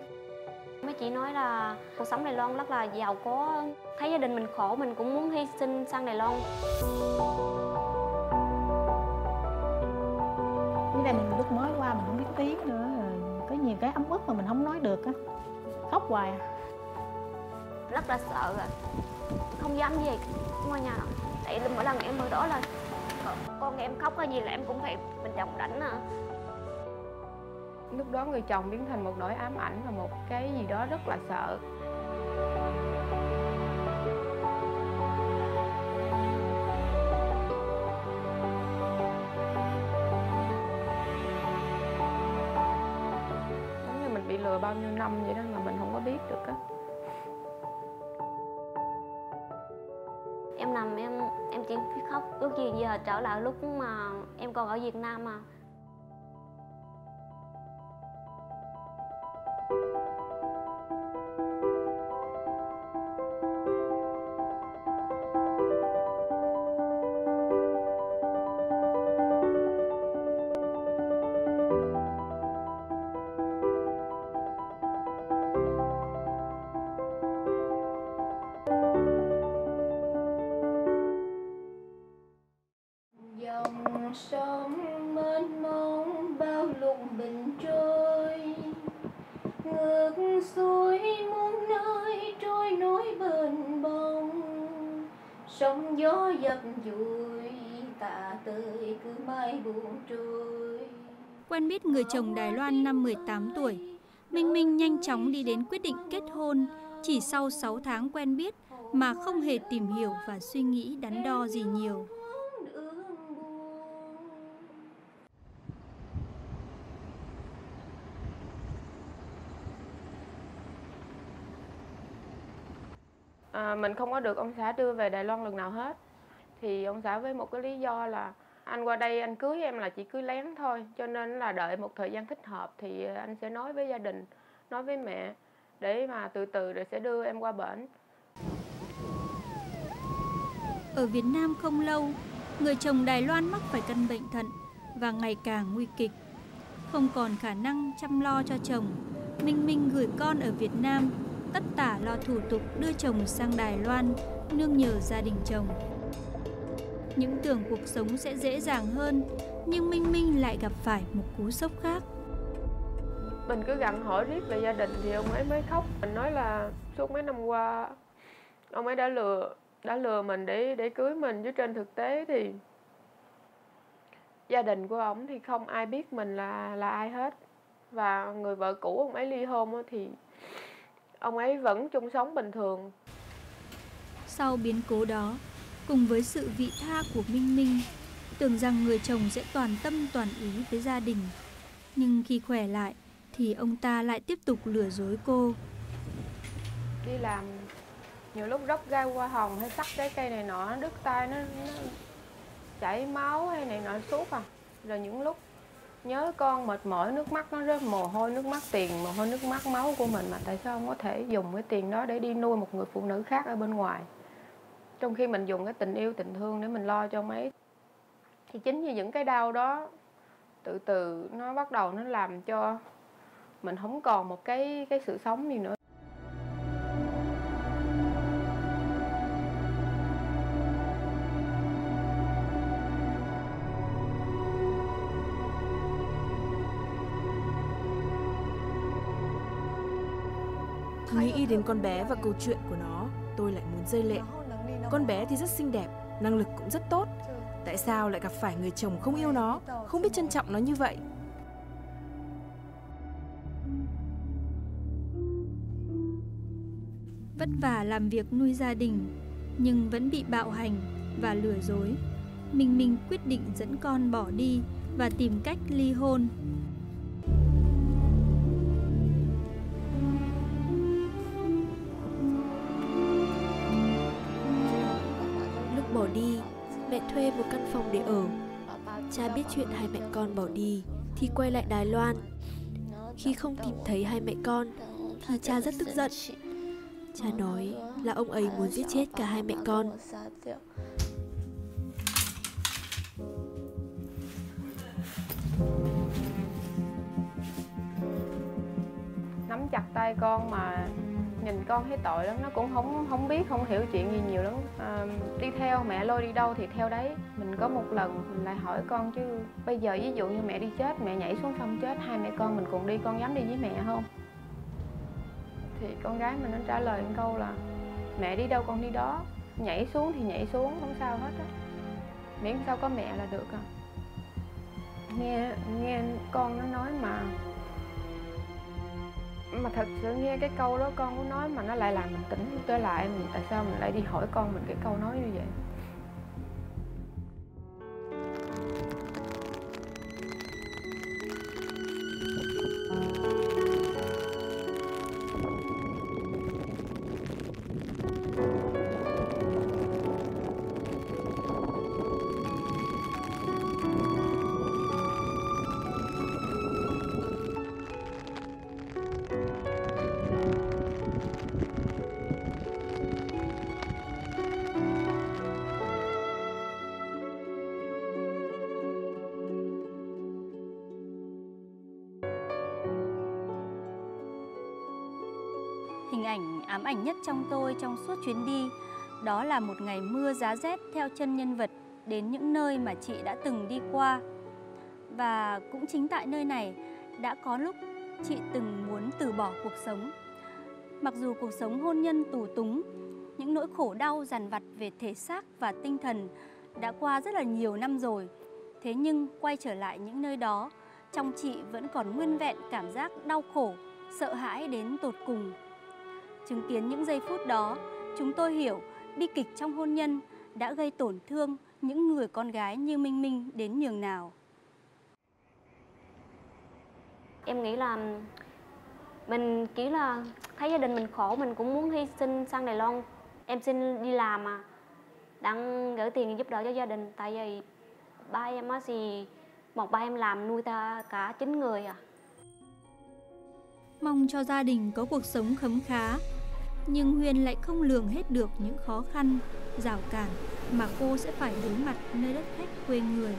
Mấy chị nói là cuộc sống Đài Loan rất là giàu có. Thấy gia đình mình khổ mình cũng muốn hy sinh sang Đài Loan. Với đây mình lúc mới qua mình không biết tiếng nữa Có nhiều cái ấm ức mà mình không nói được á. Khóc hoài à. Rất là sợ à Không dám về ngoài nhà. Tại mỗi lần em ở đó là con em khóc hay gì là em cũng phải mình chồng đánh à lúc đó người chồng biến thành một nỗi ám ảnh và một cái gì đó rất là sợ. Giống như mình bị lừa bao nhiêu năm vậy đó mà mình không có biết được á. Em nằm em em chỉ khóc. Ước gì giờ trở lại lúc mà em còn ở Việt Nam mà. Người chồng Đài Loan năm 18 tuổi, Minh Minh nhanh chóng đi đến quyết định kết hôn chỉ sau 6 tháng quen biết mà không hề tìm hiểu và suy nghĩ đắn đo gì nhiều. à, mình không có được ông xã đưa về Đài Loan lần nào hết thì ông xã với một cái lý do là anh qua đây anh cưới em là chỉ cưới lén thôi cho nên là đợi một thời gian thích hợp thì anh sẽ nói với gia đình nói với mẹ để mà từ từ rồi sẽ đưa em qua bển Ở Việt Nam không lâu, người chồng Đài Loan mắc phải căn bệnh thận và ngày càng nguy kịch. Không còn khả năng chăm lo cho chồng, Minh Minh gửi con ở Việt Nam, tất tả lo thủ tục đưa chồng sang Đài Loan, nương nhờ gia đình chồng. Những tưởng cuộc sống sẽ dễ dàng hơn, nhưng Minh Minh lại gặp phải một cú sốc khác. mình cứ gặng hỏi riết về gia đình thì ông ấy mới khóc. Mình nói là suốt mấy năm qua ông ấy đã lừa đã lừa mình để để cưới mình. Chứ trên thực tế thì gia đình của ông thì không ai biết mình là là ai hết. Và người vợ cũ ông ấy ly hôn thì ông ấy vẫn chung sống bình thường. Sau biến cố đó, cùng với sự vị tha của Minh Minh, tưởng rằng người chồng sẽ toàn tâm toàn ý với gia đình. Nhưng khi khỏe lại, thì ông ta lại tiếp tục lừa dối cô. đi làm nhiều lúc róc gai hoa hồng hay sắc trái cây này nọ nó đứt tay nó, nó chảy máu hay này nọ suốt à rồi những lúc nhớ con mệt mỏi nước mắt nó rớt mồ hôi nước mắt tiền mồ hôi nước mắt máu của mình mà tại sao không có thể dùng cái tiền đó để đi nuôi một người phụ nữ khác ở bên ngoài trong khi mình dùng cái tình yêu tình thương để mình lo cho ông ấy thì chính vì những cái đau đó từ từ nó bắt đầu nó làm cho mình không còn một cái cái sự sống gì nữa Nghĩ đến con bé và câu chuyện của nó, tôi lại muốn rơi lệ. Con bé thì rất xinh đẹp, năng lực cũng rất tốt. Tại sao lại gặp phải người chồng không yêu nó, không biết trân trọng nó như vậy? Vất vả làm việc nuôi gia đình nhưng vẫn bị bạo hành và lừa dối. Minh Minh quyết định dẫn con bỏ đi và tìm cách ly hôn. Thêm một căn phòng để ở. Cha biết chuyện hai mẹ con bỏ đi, thì quay lại Đài Loan. Khi không tìm thấy hai mẹ con, thì cha rất tức giận. Cha nói là ông ấy muốn giết chết cả hai mẹ con. nắm chặt tay con mà nhìn con thấy tội lắm nó cũng không không biết không hiểu chuyện gì nhiều lắm. À, đi theo mẹ lôi đi đâu thì theo đấy. Mình có một lần mình lại hỏi con chứ bây giờ ví dụ như mẹ đi chết mẹ nhảy xuống sông chết hai mẹ con mình cùng đi con dám đi với mẹ không? Thì con gái mình nó trả lời một câu là mẹ đi đâu con đi đó nhảy xuống thì nhảy xuống không sao hết á. Miễn sao có mẹ là được à. Nghe nghe con nó nói mà mà thật sự nghe cái câu đó con có nói mà nó lại làm mình tỉnh trở lại. Mình tại sao mình lại đi hỏi con mình cái câu nói như vậy? Ám ảnh nhất trong tôi trong suốt chuyến đi đó là một ngày mưa giá rét theo chân nhân vật đến những nơi mà chị đã từng đi qua. Và cũng chính tại nơi này đã có lúc chị từng muốn từ bỏ cuộc sống. Mặc dù cuộc sống hôn nhân tù túng, những nỗi khổ đau dằn vặt về thể xác và tinh thần đã qua rất là nhiều năm rồi. Thế nhưng quay trở lại những nơi đó, trong chị vẫn còn nguyên vẹn cảm giác đau khổ, sợ hãi đến tột cùng. Chứng kiến những giây phút đó, chúng tôi hiểu bi kịch trong hôn nhân đã gây tổn thương những người con gái như Minh Minh đến nhường nào. em nghĩ là mình chỉ là thấy gia đình mình khổ mình cũng muốn hy sinh sang Đài Loan. Em xin đi làm mà. Đang gửi tiền giúp đỡ cho gia đình tại vì ba em á thì một ba em làm nuôi ta cả chín người à. Mong cho gia đình có cuộc sống khấm khá, nhưng Huyền lại không lường hết được những khó khăn, rào cản mà cô sẽ phải đối mặt nơi đất khách quê người.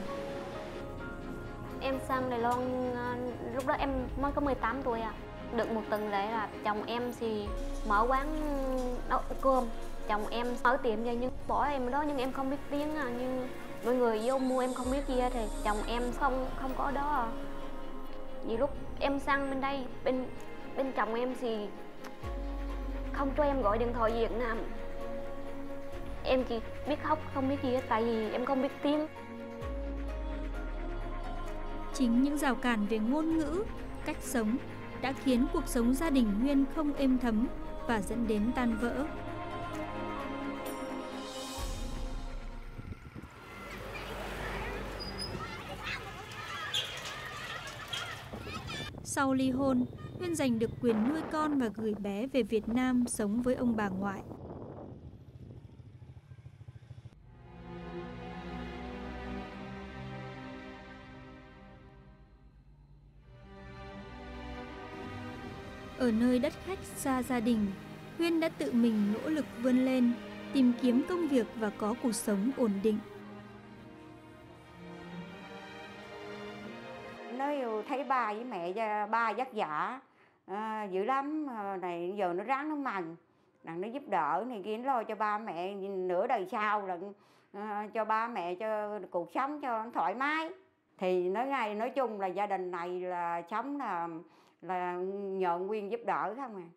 em sang Đài Loan ờ, lúc đó em mới có 18 tuổi à. Được một tuần lễ là chồng em thì mở quán nấu cơm. Chồng em mở tiệm vậy nhưng bỏ em đó nhưng em không biết tiếng à. Nhưng mọi người vô mua em không biết gì hết thì chồng em không không có đó à. Vì lúc em sang bên đây bên bên chồng em thì không cho em gọi điện thoại Việt Nam em chỉ biết khóc không biết gì hết tại vì em không biết tiếng Chính những rào cản về ngôn ngữ, cách sống đã khiến cuộc sống gia đình nguyên không êm thấm và dẫn đến tan vỡ. Sau ly hôn, Huyên giành được quyền nuôi con và gửi bé về Việt Nam sống với ông bà ngoại. Ở nơi đất khách xa gia đình, Huyên đã tự mình nỗ lực vươn lên, tìm kiếm công việc và có cuộc sống ổn định. Nói thấy ba với mẹ ba vất vả. À, dữ lắm ờ, này giờ nó ráng nó mần. Đặng nó giúp đỡ này kia nó lo cho ba mẹ nửa đời sau là uh, cho ba mẹ cho cuộc sống cho nó thoải mái. Thì nói ngay nói chung là gia đình này là sống là là nhờ nguyên giúp đỡ không à.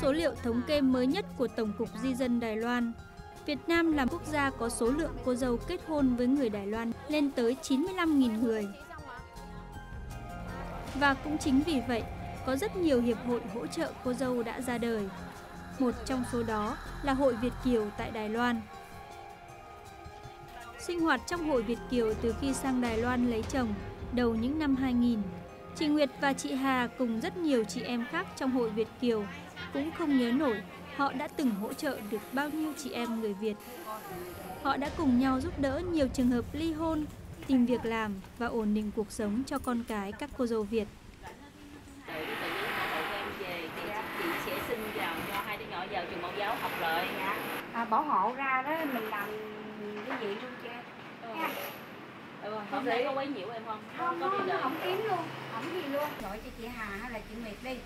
Số liệu thống kê mới nhất của Tổng cục Di dân Đài Loan, Việt Nam là quốc gia có số lượng cô dâu kết hôn với người Đài Loan lên tới 95.000 người. Và cũng chính vì vậy, có rất nhiều hiệp hội hỗ trợ cô dâu đã ra đời. Một trong số đó là Hội Việt Kiều tại Đài Loan. Sinh hoạt trong Hội Việt Kiều từ khi sang Đài Loan lấy chồng đầu những năm 2000, chị Nguyệt và chị Hà cùng rất nhiều chị em khác trong Hội Việt Kiều cũng không nhớ nổi họ đã từng hỗ trợ được bao nhiêu chị em người Việt. Họ đã cùng nhau giúp đỡ nhiều trường hợp ly hôn, tìm việc làm và ổn định cuộc sống cho con cái các cô dâu Việt. chị sẽ xin vào cho hai đứa nhỏ vào trường mẫu giáo học lại à, bảo hộ ra đó mình làm cái gì luôn chứ ừ, hôm nay có quấy nhiễu em không? Không nó đợi không kiếm luôn. Không gì luôn. Gọi cho chị Hà hay là chị Nguyệt đi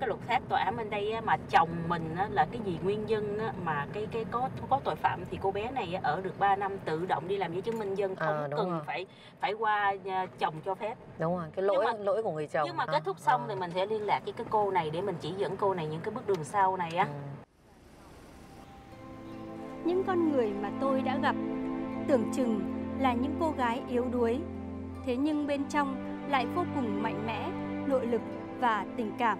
cái luật pháp tòa án bên đây á, mà chồng mình á, là cái gì nguyên nhân á, mà cái cái có có tội phạm thì cô bé này á, ở được 3 năm tự động đi làm giấy chứng minh dân không À, cần rồi. phải phải qua à, chồng cho phép. Đúng rồi cái lỗi lỗi của người chồng nhưng mà kết thúc xong thì mình sẽ liên lạc với cái cô này để mình chỉ dẫn cô này những cái bước đường sau này á. Những con người mà tôi đã gặp tưởng chừng là những cô gái yếu đuối, thế nhưng bên trong lại vô cùng mạnh mẽ, nội lực và tình cảm.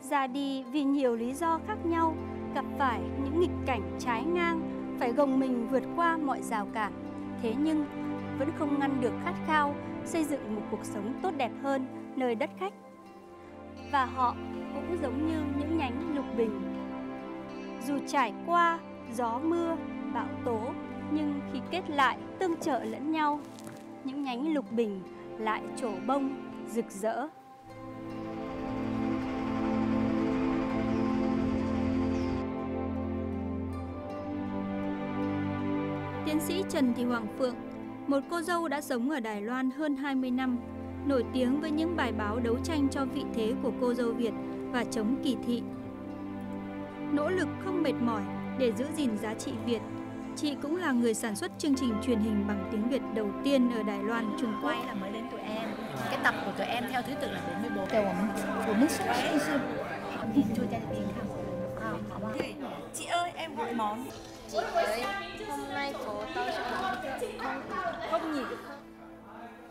Ra đi vì nhiều lý do khác nhau, gặp phải những nghịch cảnh trái ngang, phải gồng mình vượt qua mọi rào cản. Thế nhưng vẫn không ngăn được khát khao xây dựng một cuộc sống tốt đẹp hơn nơi đất khách. Và họ cũng giống như những nhánh lục bình. Dù trải qua gió mưa, bão tố, nhưng khi kết lại tương trợ lẫn nhau, những nhánh lục bình lại trổ bông, rực rỡ. Tiến sĩ Trần Thị Hoàng Phượng, một cô dâu đã sống ở Đài Loan hơn 20 năm, nổi tiếng với những bài báo đấu tranh cho vị thế của cô dâu Việt và chống kỳ thị. Nỗ lực không mệt mỏi để giữ gìn giá trị Việt, chị cũng là người sản xuất chương trình truyền hình bằng tiếng Việt đầu tiên ở Đài Loan, Trung Quốc. Quay là mới đến tụi em. Cái tập của tụi em theo thứ tự là 44. Đầu của Miss Chua Chua Chua Chua Chua Chua Chua Chua Chua chị ơi hôm nay có tao không không nhỉ?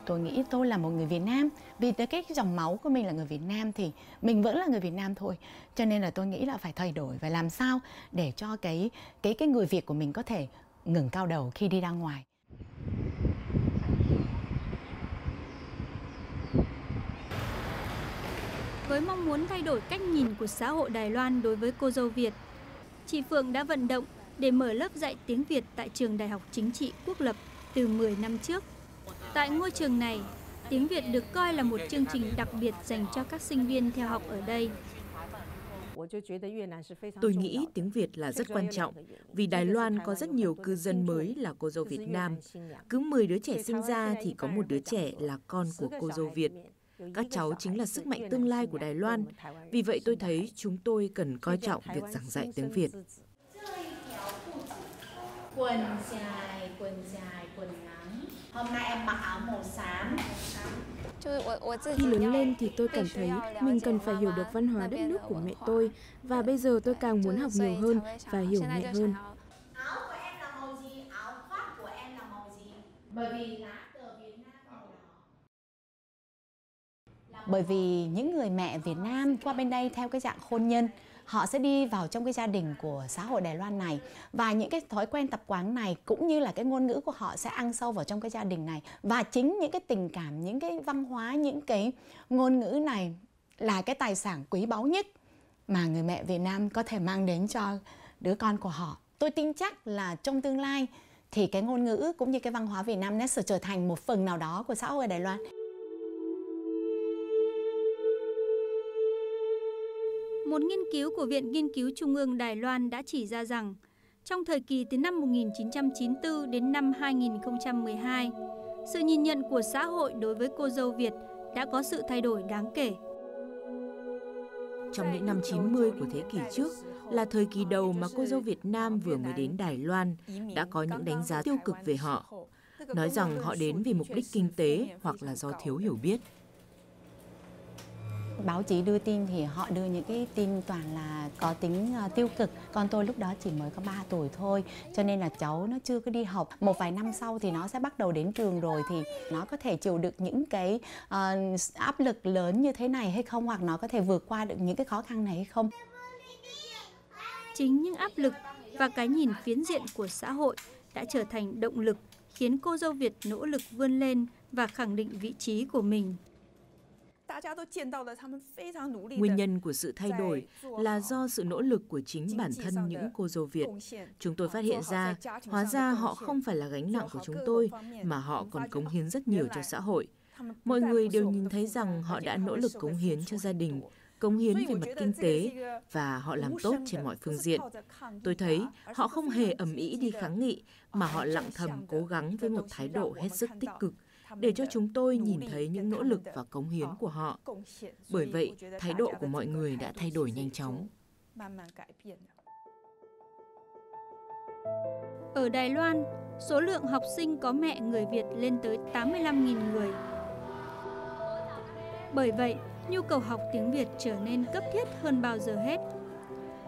Tôi nghĩ tôi là một người Việt Nam. Vì tới cái dòng máu của mình là người Việt Nam Thì mình vẫn là người Việt Nam thôi. Cho nên là tôi nghĩ là phải thay đổi Và làm sao để cho cái cái cái người Việt của mình có thể ngẩng cao đầu khi đi ra ngoài. Với mong muốn thay đổi cách nhìn của xã hội Đài Loan đối với cô dâu Việt, chị Phượng đã vận động để mở lớp dạy tiếng Việt tại trường Đại học Chính trị Quốc lập từ 10 năm trước. Tại ngôi trường này, tiếng Việt được coi là một chương trình đặc biệt dành cho các sinh viên theo học ở đây. Tôi nghĩ tiếng Việt là rất quan trọng vì Đài Loan có rất nhiều cư dân mới là cô dâu Việt Nam. Cứ 10 đứa trẻ sinh ra thì có một đứa trẻ là con của cô dâu Việt. Các cháu chính là sức mạnh tương lai của Đài Loan. Vì vậy tôi thấy chúng tôi cần coi trọng việc giảng dạy tiếng Việt quần dài quần dài quần ngắn. Hôm nay em mặc áo màu xám. Khi lớn lên thì tôi cảm thấy mình cần phải hiểu được văn hóa đất nước của mẹ tôi. Và bây giờ tôi càng muốn học nhiều hơn và hiểu mẹ hơn. áo của em là màu gì? Áo khoác của em là màu gì? Bởi vì lá cờ Việt Nam màu đỏ. Bởi vì những người mẹ Việt Nam qua bên đây theo cái dạng hôn nhân họ sẽ đi vào trong cái gia đình của xã hội Đài Loan này. Và những cái thói quen tập quán này cũng như là cái ngôn ngữ của họ sẽ ăn sâu vào trong cái gia đình này. Và chính những cái tình cảm, những cái văn hóa, những cái ngôn ngữ này là cái tài sản quý báu nhất mà người mẹ Việt Nam có thể mang đến cho đứa con của họ. Tôi tin chắc là trong tương lai thì cái ngôn ngữ cũng như cái văn hóa Việt Nam nó sẽ trở thành một phần nào đó của xã hội Đài Loan. Một nghiên cứu của Viện Nghiên cứu Trung ương Đài Loan đã chỉ ra rằng, trong thời kỳ từ năm 1994 đến năm 2012, sự nhìn nhận của xã hội đối với cô dâu Việt đã có sự thay đổi đáng kể. Trong những năm 90 của thế kỷ trước là thời kỳ đầu mà cô dâu Việt Nam vừa mới đến Đài Loan đã có những đánh giá tiêu cực về họ, nói rằng họ đến vì mục đích kinh tế hoặc là do thiếu hiểu biết báo chí đưa tin thì họ đưa những cái tin toàn là có tính uh, tiêu cực. Con tôi lúc đó chỉ mới có 3 tuổi thôi cho nên là cháu nó chưa có đi học. Một vài năm sau thì nó sẽ bắt đầu đến trường rồi thì nó có thể chịu được những cái uh, áp lực lớn như thế này hay không hoặc nó có thể vượt qua được những cái khó khăn này hay không? Chính những áp lực và cái nhìn phiến diện của xã hội đã trở thành động lực khiến cô dâu Việt nỗ lực vươn lên và khẳng định vị trí của mình. Nguyên nhân của sự thay đổi là do sự nỗ lực của chính bản thân những cô dâu Việt. Chúng tôi phát hiện ra, hóa ra họ không phải là gánh nặng của chúng tôi, mà họ còn cống hiến rất nhiều cho xã hội. Mọi người đều nhìn thấy rằng họ đã nỗ lực cống hiến cho gia đình, cống hiến về mặt kinh tế và họ làm tốt trên mọi phương diện. Tôi thấy họ không hề ầm ĩ đi kháng nghị mà họ lặng thầm cố gắng với một thái độ hết sức tích cực để cho chúng tôi nhìn thấy những nỗ lực và cống hiến của họ. Bởi vậy, thái độ của mọi người đã thay đổi nhanh chóng. Ở Đài Loan, số lượng học sinh có mẹ người Việt lên tới 85.000 người. Bởi vậy, nhu cầu học tiếng Việt trở nên cấp thiết hơn bao giờ hết.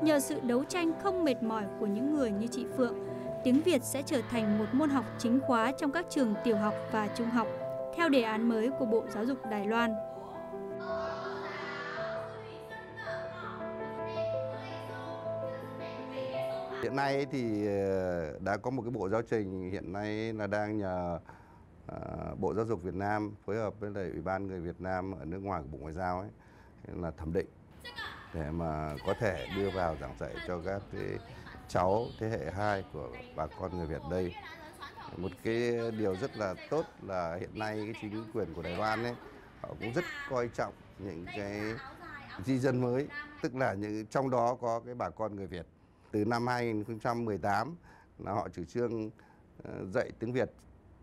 Nhờ sự đấu tranh không mệt mỏi của những người như chị Phượng, tiếng Việt sẽ trở thành một môn học chính khóa trong các trường tiểu học và trung học, theo đề án mới của Bộ Giáo dục Đài Loan. Hiện nay thì ờ, đã có một cái bộ giáo trình hiện nay là đang nhờ ờ, Bộ Giáo dục Việt Nam phối hợp với lại Ủy ban người Việt Nam ở nước ngoài của Bộ Ngoại giao ấy là thẩm định để mà có thể đưa vào giảng dạy cho các cái cháu thế hệ 2 của bà con người Việt đây. Một cái điều rất là tốt là hiện nay cái chính quyền của Đài Loan ấy họ cũng rất coi trọng những cái di dân mới, tức là những trong đó có cái bà con người Việt. Từ năm 2018 là họ chủ trương ờ, dạy tiếng Việt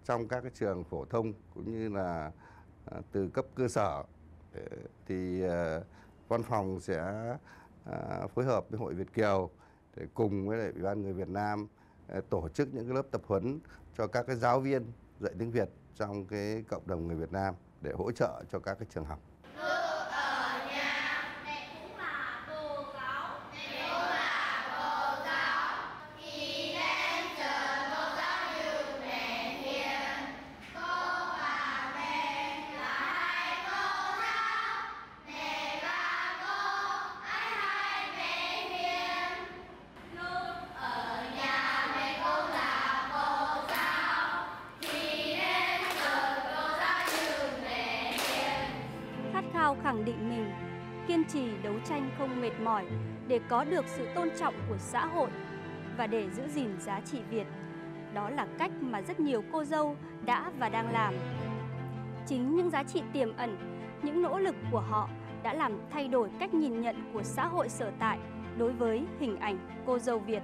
trong các cái trường phổ thông cũng như là ờ, từ cấp cơ sở ờ, thì văn phòng sẽ phối hợp với hội Việt kiều để cùng với lại ủy ban người Việt Nam ờ, tổ chức những cái lớp tập huấn cho các cái giáo viên dạy tiếng Việt trong cái cộng đồng người Việt Nam để hỗ trợ cho các cái trường học. Được sự tôn trọng của xã hội và để giữ gìn giá trị Việt. Đó là cách mà rất nhiều cô dâu đã và đang làm. Chính những giá trị tiềm ẩn, những nỗ lực của họ đã làm thay đổi cách nhìn nhận của xã hội sở tại đối với hình ảnh cô dâu Việt.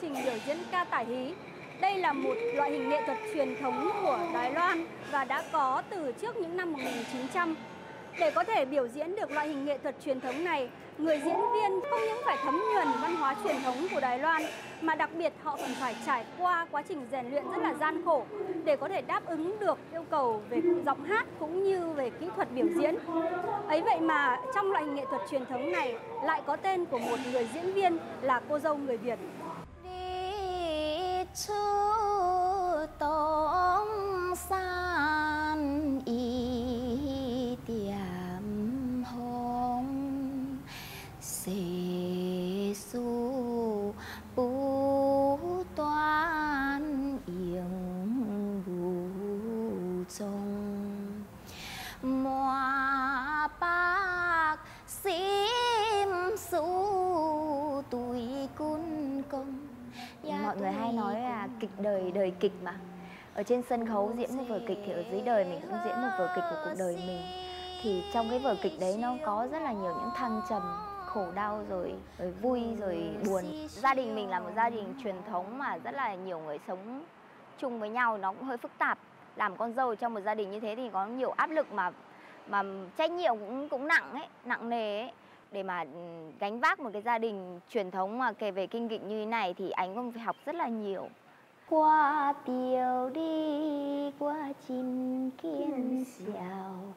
Trình biểu diễn ca tải hí. Đây là một loại hình nghệ thuật truyền thống của Đài Loan và đã có từ trước những năm 1900. Để có thể biểu diễn được loại hình nghệ thuật truyền thống này, người diễn viên không những phải thấm nhuần văn hóa truyền thống của Đài Loan mà đặc biệt họ còn phải trải qua quá trình rèn luyện rất là gian khổ để có thể đáp ứng được yêu cầu về giọng hát cũng như về kỹ thuật biểu diễn. Ấy vậy mà trong loại hình nghệ thuật truyền thống này lại có tên của một người diễn viên là cô dâu người Việt. Đi đời kịch mà. Ở trên sân khấu diễn một vở kịch thì ở dưới đời mình cũng diễn một vở kịch của cuộc đời mình. Thì trong cái vở kịch đấy nó có rất là nhiều những thăng trầm khổ đau rồi rồi vui rồi buồn. Gia đình mình là một gia đình truyền thống mà rất là nhiều người sống chung với nhau nó cũng hơi phức tạp. Làm con dâu trong một gia đình như thế thì có nhiều áp lực mà mà trách nhiệm cũng cũng nặng ấy nặng nề ấy. Để mà ừ, gánh vác một cái gia đình truyền thống mà kể về kinh kịch như thế này thì anh cũng phải học rất là nhiều qua tiều đi qua chim kiên xèo.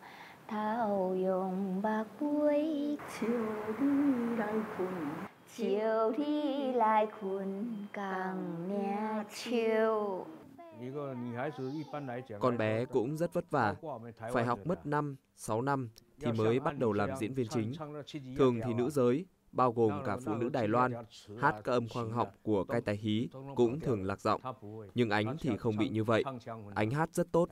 thao dùng bạc cuối chiều đi lại khuẩn chiều đi lại khuẩn càng nghe chiều. Con bé cũng rất vất vả, phải học mất 5, 6 năm thì mới bắt đầu làm diễn viên chính. Thường thì nữ giới, bao gồm cả phụ nữ Đài Loan, hát các âm khoang học của cai tài hí cũng thường lạc giọng. Nhưng ánh thì không bị như vậy. Ánh hát rất tốt.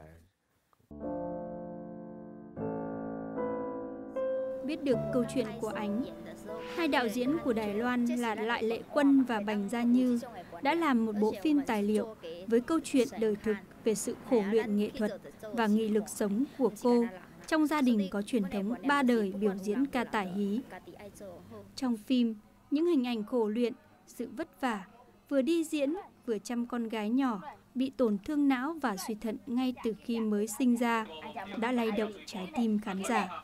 Biết được câu chuyện của Ánh, hai đạo diễn của Đài Loan là Lại Lệ Quân và Bành Gia Như đã làm một bộ phim tài liệu với câu chuyện đời thực về sự khổ luyện nghệ thuật và nghị lực sống của cô trong gia đình có truyền thống ba đời biểu diễn ca tải hí. Trong phim, những hình ảnh khổ luyện, sự vất vả, vừa đi diễn vừa chăm con gái nhỏ bị tổn thương não và suy thận ngay từ khi mới sinh ra đã lay động trái tim khán giả.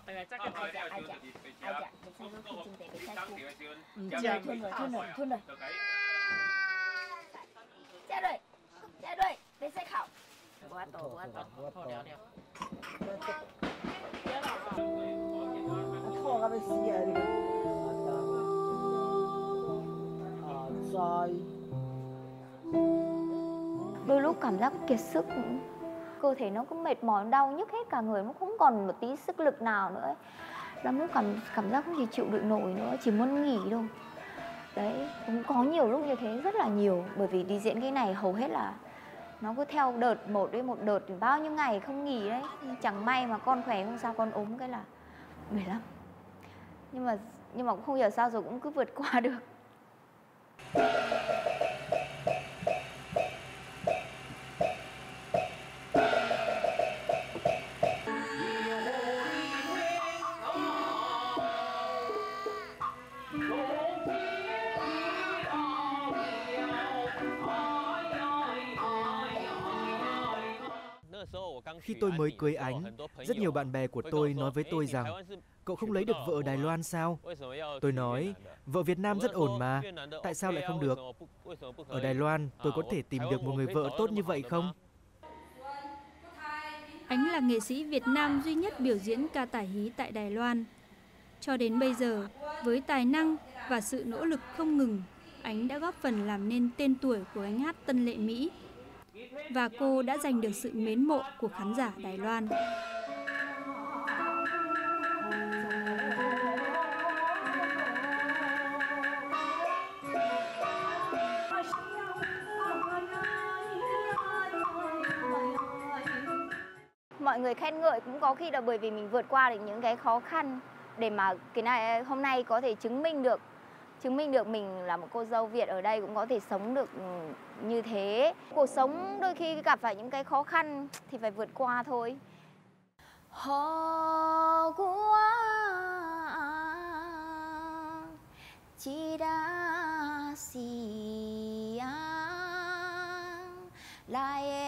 Dạ, rồi, thôi rồi, thôi rồi. Cha rồi, cha rồi, bên xe khảo. Quá tổ, quá tổ. Thua. Đôi lúc cảm giác kiệt sức, cơ thể nó cứ mệt mỏi, đau nhức hết cả người, nó không còn một tí sức lực nào nữa ấy. Lắm lúc cảm cảm giác không thể chịu đựng nổi nữa, chỉ muốn nghỉ thôi. Đấy, cũng có nhiều lúc như thế rất là nhiều bởi vì đi diễn cái này hầu hết là nó cứ theo đợt một đến một đợt thì bao nhiêu ngày không nghỉ đấy chẳng may mà con khỏe không sao con ốm cái là mệt lắm nhưng mà nhưng mà cũng không hiểu sao rồi cũng cứ vượt qua được. Khi tôi mới cưới ánh, rất nhiều bạn bè của tôi nói với tôi rằng cậu không lấy được vợ ở Đài Loan sao? Tôi nói, vợ Việt Nam rất ổn mà, tại sao lại không được? Ở Đài Loan, tôi có thể tìm được một người vợ tốt như vậy không? Ánh là nghệ sĩ Việt Nam duy nhất biểu diễn ca tải hí tại Đài Loan. Cho đến bây giờ, với tài năng và sự nỗ lực không ngừng, Ánh đã góp phần làm nên tên tuổi của ánh hát Tân Lệ Mỹ. Và cô đã giành được sự mến mộ của khán giả Đài Loan. mọi người khen ngợi cũng có khi là bởi vì mình vượt qua được những cái khó khăn để mà cái này, hôm nay có thể chứng minh được, chứng minh được mình là một cô dâu Việt ở đây cũng có thể sống được ừ, như thế. Cuộc sống đôi khi gặp phải những cái khó khăn thì phải vượt qua thôi. Họ quá chỉ đã xì lại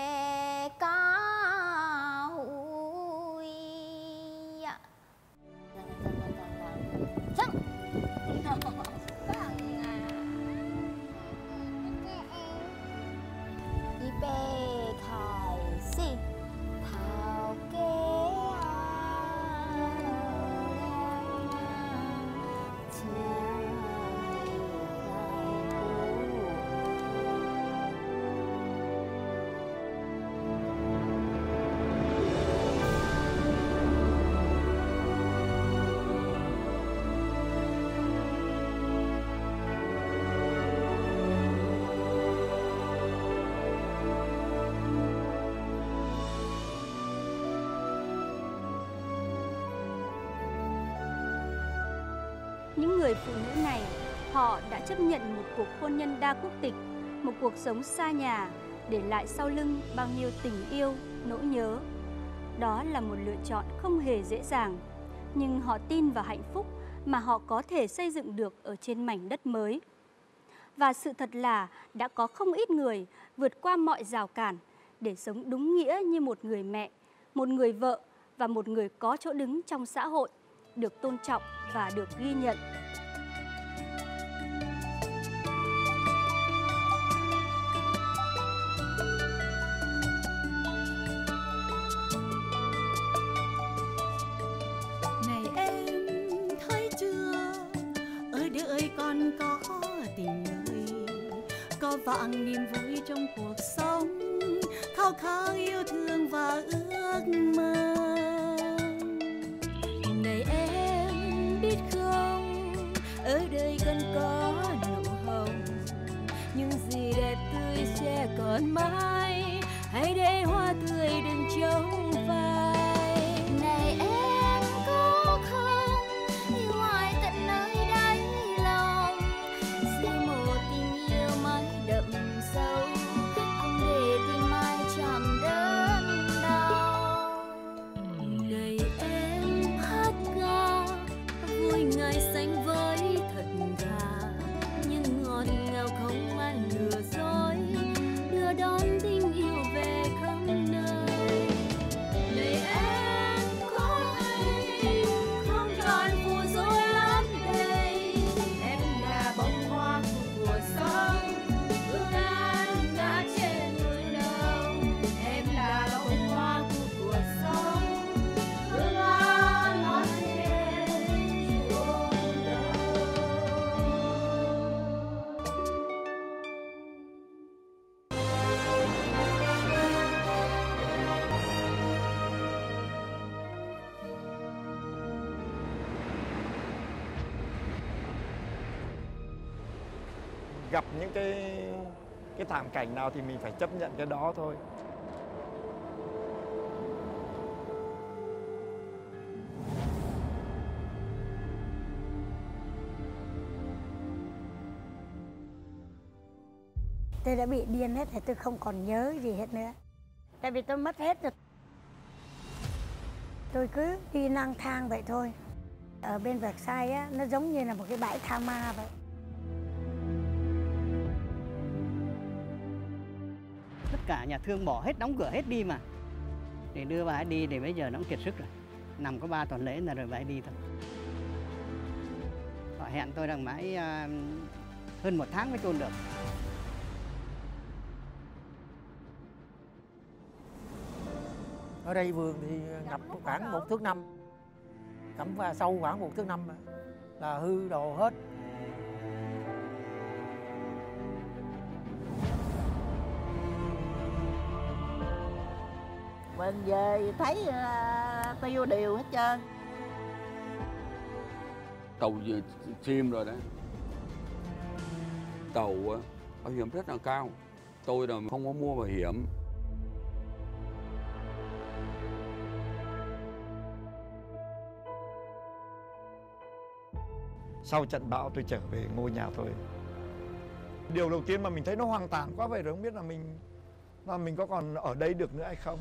họ đã chấp nhận một cuộc hôn nhân đa quốc tịch, một cuộc sống xa nhà, để lại sau lưng bao nhiêu tình yêu, nỗi nhớ. Đó là một lựa chọn không hề dễ dàng, nhưng họ tin vào hạnh phúc mà họ có thể xây dựng được ở trên mảnh đất mới. Và sự thật là đã có không ít người vượt qua mọi rào cản để sống đúng nghĩa như một người mẹ, một người vợ và một người có chỗ đứng trong xã hội, được tôn trọng và được ghi nhận. Vạn niềm vui trong cuộc sống. Khao khát yêu thương và ước mơ. Này em biết không? Ở đây cần có nụ hồng những gì đẹp tươi sẽ còn mãi. Hãy để hoa tươi đừng trống phai thảm cảnh nào thì mình phải chấp nhận cái đó thôi Tôi đã bị điên hết thì tôi không còn nhớ gì hết nữa. Tại vì tôi mất hết rồi. Tôi cứ đi lang thang vậy thôi. Ở bên Versailles á, nó giống như là một cái bãi tha ma vậy. Tất cả nhà thương bỏ hết đóng cửa hết đi mà. Để đưa bà ấy đi để bây giờ nó cũng kiệt sức rồi. Nằm có ba tuần lễ là rồi bà ấy đi thôi. Họ hẹn tôi rằng mãi à, hơn một tháng mới chôn được. Ở đây vườn thì ngập khoảng một thước năm. Cắm và sâu khoảng một thước năm là hư đồ hết. Mình về thấy uh, tiêu điều hết trơn. Tàu về chim rồi đấy. Tàu á, bảo hiểm rất là cao? Tôi là không có mua bảo hiểm. Sau trận bão tôi trở về ngôi nhà tôi. Điều đầu tiên mà mình thấy nó hoang tàn quá vậy rồi không biết là mình là mình có còn ở đây được nữa hay không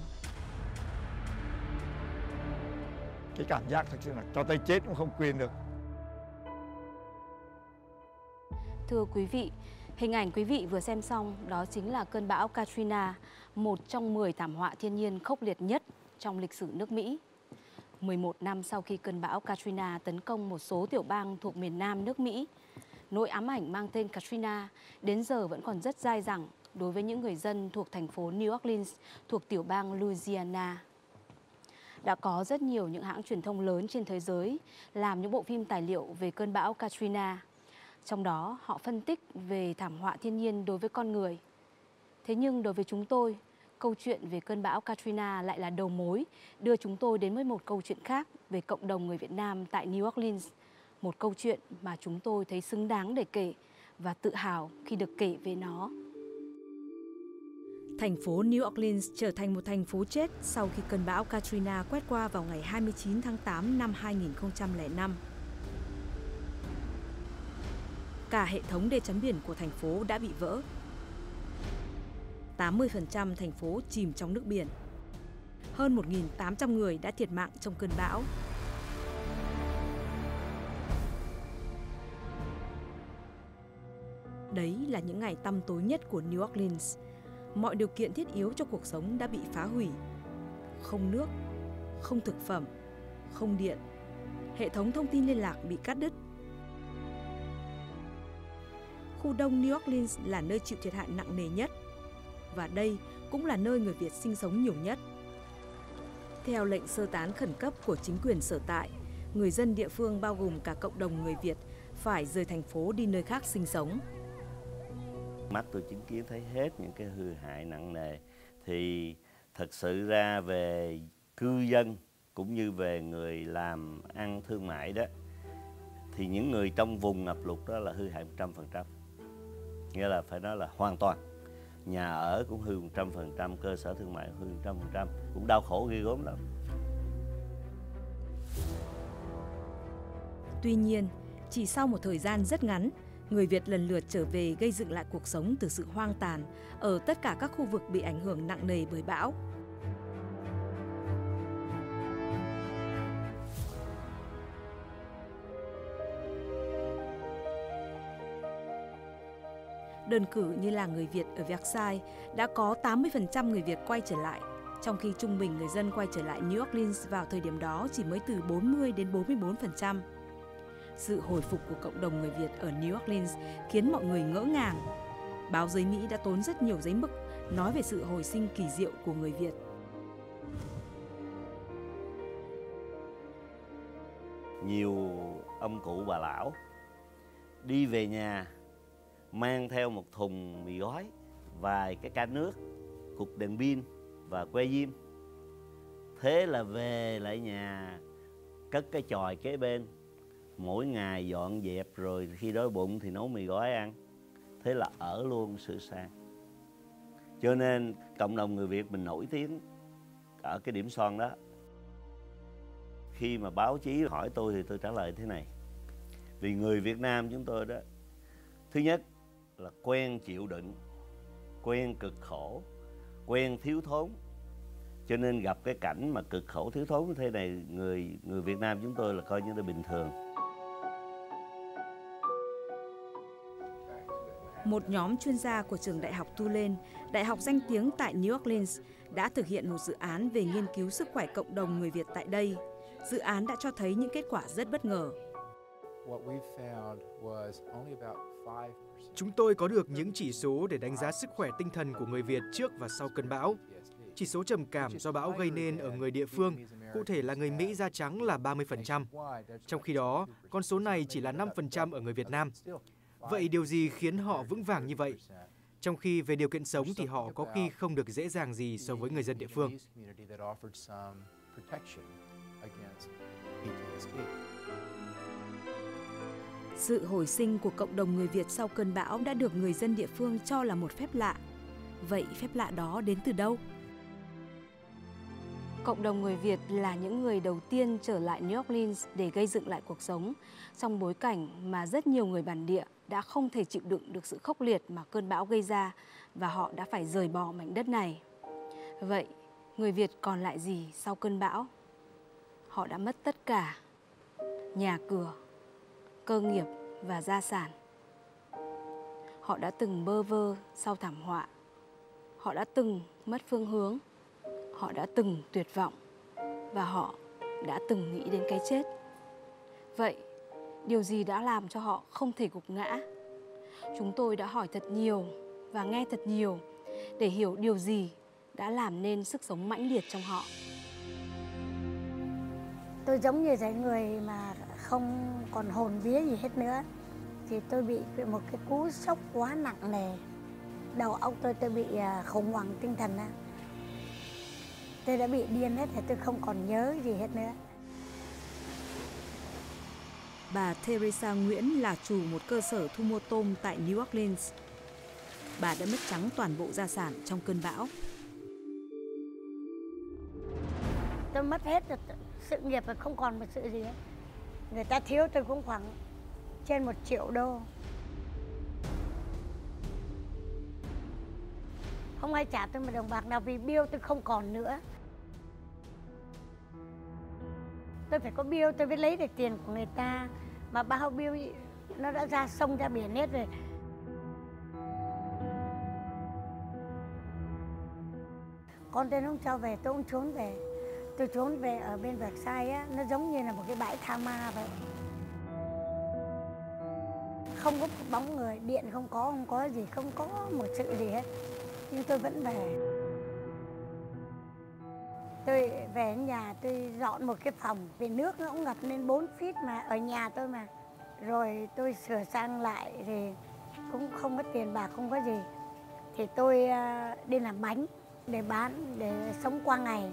cái cảm giác thật sự là cho tay chết cũng không quên được Thưa quý vị, hình ảnh quý vị vừa xem xong đó chính là cơn bão Katrina, một trong 10 thảm họa thiên nhiên khốc liệt nhất trong lịch sử nước Mỹ. 11 năm sau khi cơn bão Katrina tấn công một số tiểu bang thuộc miền Nam nước Mỹ, nỗi ám ảnh mang tên Katrina đến giờ vẫn còn rất dai dẳng đối với những người dân thuộc thành phố New Orleans thuộc tiểu bang Louisiana. Đã có rất nhiều những hãng truyền thông lớn trên thế giới làm những bộ phim tài liệu về cơn bão Katrina. Trong đó họ phân tích về thảm họa thiên nhiên đối với con người. Thế nhưng đối với chúng tôi, câu chuyện về cơn bão Katrina lại là đầu mối đưa chúng tôi đến với một câu chuyện khác về cộng đồng người Việt Nam tại New Orleans. Một câu chuyện mà chúng tôi thấy xứng đáng để kể và tự hào khi được kể về nó. Thành phố New Orleans trở thành một thành phố chết sau khi cơn bão Katrina quét qua vào ngày 29 tháng 8 năm 2005. Cả hệ thống đê chắn biển của thành phố đã bị vỡ. 80% thành phố chìm trong nước biển. Hơn 1.800 người đã thiệt mạng trong cơn bão. Đấy là những ngày tăm tối nhất của New Orleans mọi điều kiện thiết yếu cho cuộc sống đã bị phá hủy. Không nước, không thực phẩm, không điện, hệ thống thông tin liên lạc bị cắt đứt. Khu đông New Orleans là nơi chịu thiệt hại nặng nề nhất và đây cũng là nơi người Việt sinh sống nhiều nhất. Theo lệnh sơ tán khẩn cấp của chính quyền sở tại, người dân địa phương bao gồm cả cộng đồng người Việt phải rời thành phố đi nơi khác sinh sống. Mắt tôi chứng kiến thấy hết những cái hư hại nặng nề thì thật sự ra về cư dân cũng như về người làm ăn thương mại đó thì những người trong vùng ngập lụt đó là hư hại 100%. Nghĩa là phải nói là hoàn toàn. Nhà ở cũng hư 100%, cơ sở thương mại hư 100%, cũng đau khổ ghê gớm lắm. Tuy nhiên, chỉ sau một thời gian rất ngắn, người Việt lần lượt trở về gây dựng lại cuộc sống từ sự hoang tàn ở tất cả các khu vực bị ảnh hưởng nặng nề bởi bão. Đơn cử như là người Việt ở Versailles đã có 80% người Việt quay trở lại, trong khi trung bình người dân quay trở lại New Orleans vào thời điểm đó chỉ mới từ 40 đến 44%. Sự hồi phục của cộng đồng người Việt ở New Orleans khiến mọi người ngỡ ngàng. Báo giới Mỹ đã tốn rất nhiều giấy mực nói về sự hồi sinh kỳ diệu của người Việt. Nhiều ông cụ bà lão đi về nhà mang theo một thùng mì gói, vài cái can nước, cục đèn pin và que diêm. Thế là về lại nhà cất cái chòi kế bên mỗi ngày dọn dẹp rồi khi đói bụng thì nấu mì gói ăn. Thế là ở luôn sự sang. Cho nên cộng đồng người việt mình nổi tiếng ở cái điểm son đó. Khi mà báo chí hỏi tôi thì tôi trả lời thế này. Vì người việt nam chúng tôi đó, thứ nhất là quen chịu đựng, quen cực khổ, quen thiếu thốn. Cho nên gặp cái cảnh mà cực khổ thiếu thốn như thế này, người người Việt Nam chúng tôi là coi như là bình thường. Một nhóm chuyên gia của trường đại học Tulane, đại học danh tiếng tại New Orleans, đã thực hiện một dự án về nghiên cứu sức khỏe cộng đồng người Việt tại đây. Dự án đã cho thấy những kết quả rất bất ngờ. Chúng tôi có được những chỉ số để đánh giá sức khỏe tinh thần của người Việt trước và sau cơn bão. Chỉ số trầm cảm do bão gây nên ở người địa phương, cụ thể là người Mỹ da trắng là 30%. Trong khi đó, con số này chỉ là 5% ở người Việt Nam. Vậy điều gì khiến họ vững vàng như vậy? Trong khi về điều kiện sống thì họ có khi không được dễ dàng gì so với người dân địa phương. Sự hồi sinh của cộng đồng người Việt sau cơn bão đã được người dân địa phương cho là một phép lạ. Vậy phép lạ đó đến từ đâu? Cộng đồng người Việt là những người đầu tiên trở lại New Orleans để gây dựng lại cuộc sống trong bối cảnh mà rất nhiều người bản địa đã không thể chịu đựng được sự khốc liệt mà cơn bão gây ra và họ đã phải rời bỏ mảnh đất này. Vậy, người Việt còn lại gì sau cơn bão? Họ đã mất tất cả, nhà cửa, cơ nghiệp và gia sản. Họ đã từng bơ vơ sau thảm họa. Họ đã từng mất phương hướng. Họ đã từng tuyệt vọng và họ đã từng nghĩ đến cái chết. Vậy, điều gì đã làm cho họ không thể gục ngã? Chúng tôi đã hỏi thật nhiều và nghe thật nhiều để hiểu điều gì đã làm nên sức sống mãnh liệt trong họ. Tôi giống như cái người mà không còn hồn vía gì hết nữa. Thì tôi bị một cái cú sốc quá nặng nề. Đầu óc tôi tôi bị à, khủng hoảng tinh thần á. Tôi đã bị điên hết thì tôi không còn nhớ gì hết nữa bà Teresa Nguyễn là chủ một cơ sở thu mua tôm tại New Orleans. Bà đã mất trắng toàn bộ gia sản trong cơn bão. Tôi mất hết sự nghiệp và không còn một sự gì hết. Người ta thiếu tôi cũng khoảng trên một triệu đô. Không ai trả tôi một đồng bạc nào vì bill tôi không còn nữa. Tôi phải có bill, tôi mới lấy được tiền của người ta. Mà bao bill nó đã ra sông, ra biển hết rồi. Con tôi không cho về, tôi cũng trốn về. Tôi trốn về ở bên Versailles á, nó giống như là một cái bãi tha ma vậy. Không có bóng người, điện không có không có gì, không có một sự gì hết. Nhưng tôi vẫn về tôi về nhà tôi dọn một cái phòng vì nước nó cũng ngập lên 4 feet mà, ở nhà tôi mà. Rồi tôi sửa sang lại thì cũng không có tiền bạc không có gì. Thì tôi à, đi làm bánh để bán, để sống qua ngày.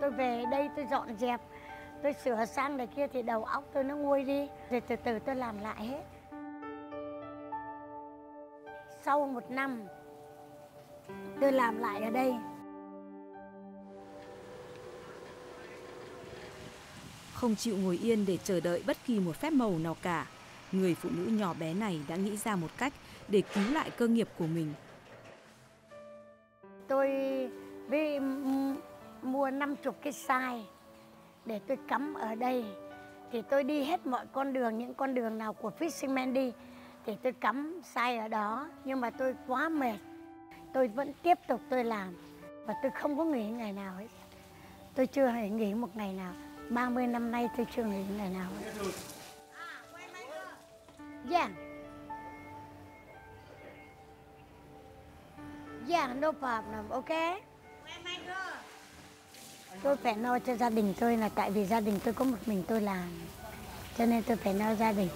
Tôi về đây tôi dọn dẹp, tôi sửa sang này kia thì đầu óc tôi nó nguôi đi. Rồi từ từ tôi làm lại hết. Sau một năm tôi làm lại ở đây. Không chịu ngồi yên để chờ đợi bất kỳ một phép màu nào cả, người phụ nữ nhỏ bé này đã nghĩ ra một cách để cứu lại cơ nghiệp của mình. tôi m- mua 50 cái sai để tôi cắm ở đây. Thì tôi đi hết mọi con đường những con đường nào của Fisherman đi thì tôi cắm sai ở đó. Nhưng mà tôi quá mệt tôi vẫn tiếp tục tôi làm và tôi không có nghỉ ngày nào hết tôi chưa hề nghỉ một ngày nào 30 năm nay tôi chưa nghỉ ngày nào ấy. Yeah. Yeah, no problem, okay? Tôi phải lo cho gia đình tôi là tại vì gia đình tôi có một mình tôi làm. Cho nên tôi phải lo gia đình.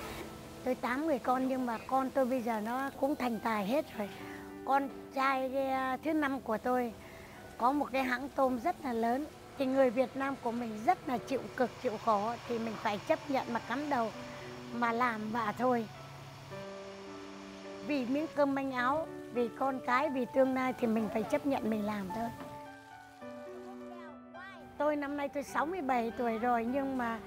Tôi tám người con nhưng mà con tôi bây giờ nó cũng thành tài hết rồi. Con trai à, thứ năm của tôi có một cái hãng tôm rất là lớn. Thì người Việt Nam của mình rất là chịu cực, chịu khổ thì mình phải chấp nhận mà cắm đầu mà làm mà thôi. Vì miếng cơm manh áo, vì con cái, vì tương lai thì mình phải chấp nhận mình làm thôi. Tôi năm nay tôi 67 tuổi rồi nhưng mà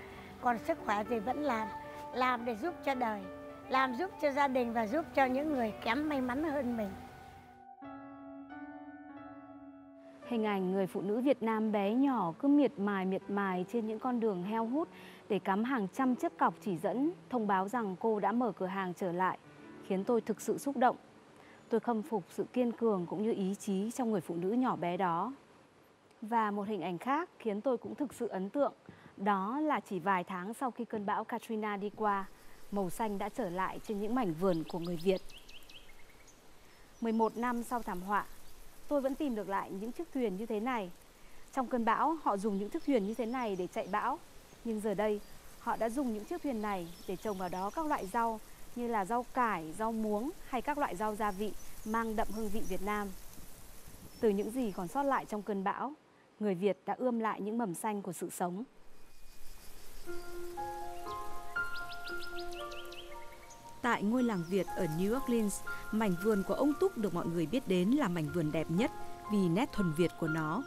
còn sức khỏe thì vẫn làm. Làm để giúp cho đời, làm giúp cho gia đình và giúp cho những người kém may mắn hơn mình. Hình ảnh người phụ nữ Việt Nam bé nhỏ cứ miệt mài miệt mài trên những con đường heo hút để cắm hàng trăm chiếc cọc chỉ dẫn thông báo rằng cô đã mở cửa hàng trở lại, khiến tôi thực sự xúc động. Tôi khâm phục sự kiên cường cũng như ý chí trong người phụ nữ nhỏ bé đó. Và một hình ảnh khác khiến tôi cũng thực sự ấn tượng, đó là chỉ vài tháng sau khi cơn bão Katrina đi qua, màu xanh đã trở lại trên những mảnh vườn của người Việt. 11 năm sau thảm họa, tôi vẫn tìm được lại những chiếc thuyền như thế này. Trong cơn bão, họ dùng những chiếc thuyền như thế này để chạy bão. Nhưng giờ đây, họ đã dùng những chiếc thuyền này để trồng vào đó các loại rau như là rau cải, rau muống hay các loại rau gia vị mang đậm hương vị Việt Nam. Từ những gì còn sót lại trong cơn bão, người Việt đã ươm lại những mầm xanh của sự sống. Tại ngôi làng Việt ở New Orleans, mảnh vườn của ông Túc được mọi người biết đến là mảnh vườn đẹp nhất vì nét thuần Việt của nó.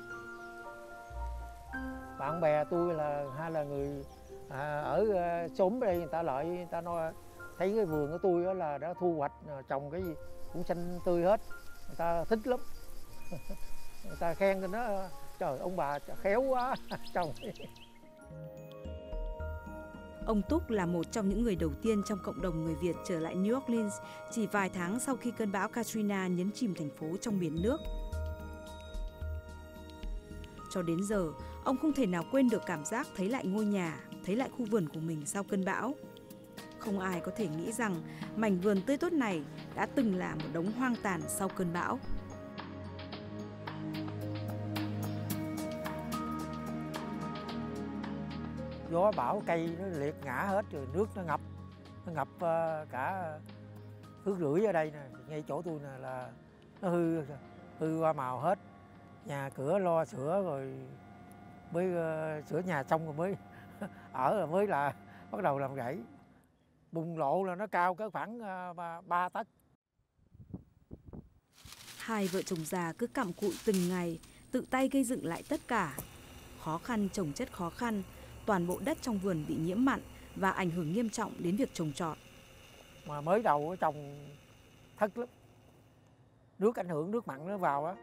bạn bè tôi là hay là người à, ở ờ, xóm đây người ta lại người ta nói thấy cái vườn của tôi đó là đã thu hoạch à, trồng cái gì cũng xanh tươi hết. Người ta thích lắm. Người ta khen cho nó trời ông bà khéo quá trồng. Ông Túc là một trong những người đầu tiên trong cộng đồng người Việt trở lại New Orleans chỉ vài tháng sau khi cơn bão Katrina nhấn chìm thành phố trong biển nước. Cho đến giờ, ông không thể nào quên được cảm giác thấy lại ngôi nhà, thấy lại khu vườn của mình sau cơn bão. Không ai có thể nghĩ rằng mảnh vườn tươi tốt này đã từng là một đống hoang tàn sau cơn bão. Gió bão cây nó liệt ngã hết rồi nước nó ngập. Nó ngập ờ, cả thước rưỡi ở đây nè ngay chỗ tôi nè là nó hư hư qua màu hết. Nhà cửa lo sửa rồi mới ờ, sửa nhà xong rồi mới ở rồi mới là bắt đầu làm gãy bùng lộ là nó cao cỡ khoảng ờ, ba tấc. Hai vợ chồng già cứ cặm cụi từng ngày, tự tay gây dựng lại tất cả. Khó khăn trồng chất khó khăn, toàn bộ đất trong vườn bị nhiễm mặn và ảnh hưởng nghiêm trọng đến việc trồng trọt. mà mới đầu trồng thất lắm nước ảnh hưởng nước mặn nó vào á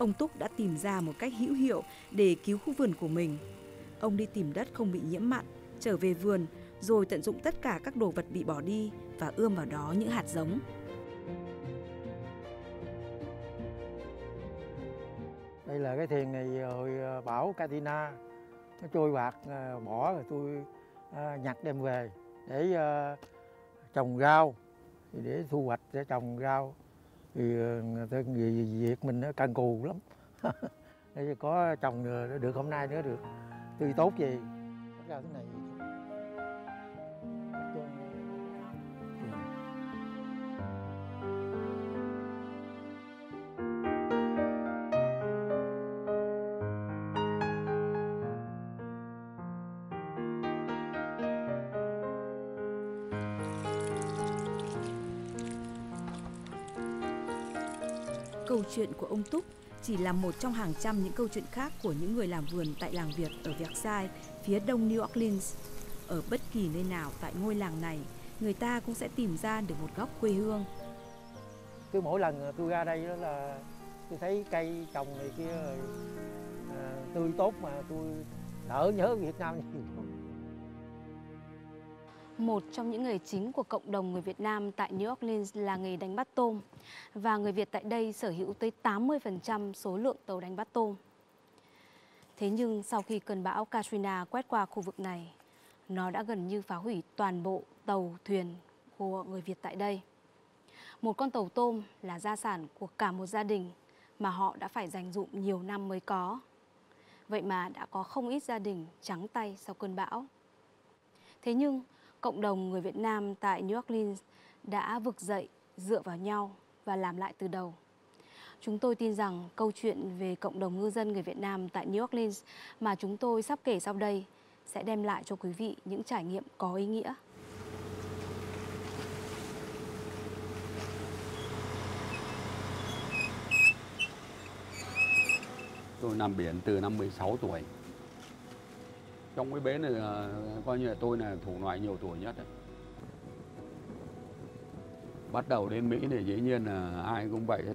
Ông Túc đã tìm ra một cách hữu hiệu để cứu khu vườn của mình. Ông đi tìm đất không bị nhiễm mặn, trở về vườn, rồi tận dụng tất cả các đồ vật bị bỏ đi và ươm vào đó những hạt giống. Đây là cái thuyền này ờ, hồi ờ, bảo bão nó trôi bạc ờ, bỏ rồi tôi nhặt đem về để trồng rau. Để thu hoạch để trồng rau. Thì người Việt mình nó cần cù lắm. Để có trồng được hôm nay nữa được. Tươi tốt gì rau thế này chuyện của ông Túc chỉ là một trong hàng trăm những câu chuyện khác của những người làm vườn tại làng Việt ở Versailles, phía đông New Orleans. Ở bất kỳ nơi nào tại ngôi làng này, người ta cũng sẽ tìm ra được một góc quê hương. Cứ mỗi lần tôi ra đây đó là tôi thấy cây trồng này kia à, tươi tốt mà tôi đỡ nhớ Việt Nam nhiều. Một trong những nghề chính của cộng đồng người Việt Nam tại New Orleans là nghề đánh bắt tôm. Và người Việt tại đây sở hữu tới 80% số lượng tàu đánh bắt tôm. Thế nhưng sau khi cơn bão Katrina quét qua khu vực này, nó đã gần như phá hủy toàn bộ tàu, thuyền của người Việt tại đây. Một con tàu tôm là gia sản của cả một gia đình mà họ đã phải dành dụm nhiều năm mới có. Vậy mà đã có không ít gia đình trắng tay sau cơn bão. Thế nhưng cộng đồng người Việt Nam tại New Orleans đã vực dậy, dựa vào nhau và làm lại từ đầu. Chúng tôi tin rằng câu chuyện về cộng đồng ngư dân người Việt Nam tại New Orleans mà chúng tôi sắp kể sau đây sẽ đem lại cho quý vị những trải nghiệm có ý nghĩa. Tôi nằm biển từ năm 16 tuổi trong cái bến này là, coi như là tôi là thủ loại nhiều tuổi nhất đấy. bắt đầu đến Mỹ thì dĩ nhiên là ai cũng vậy hết.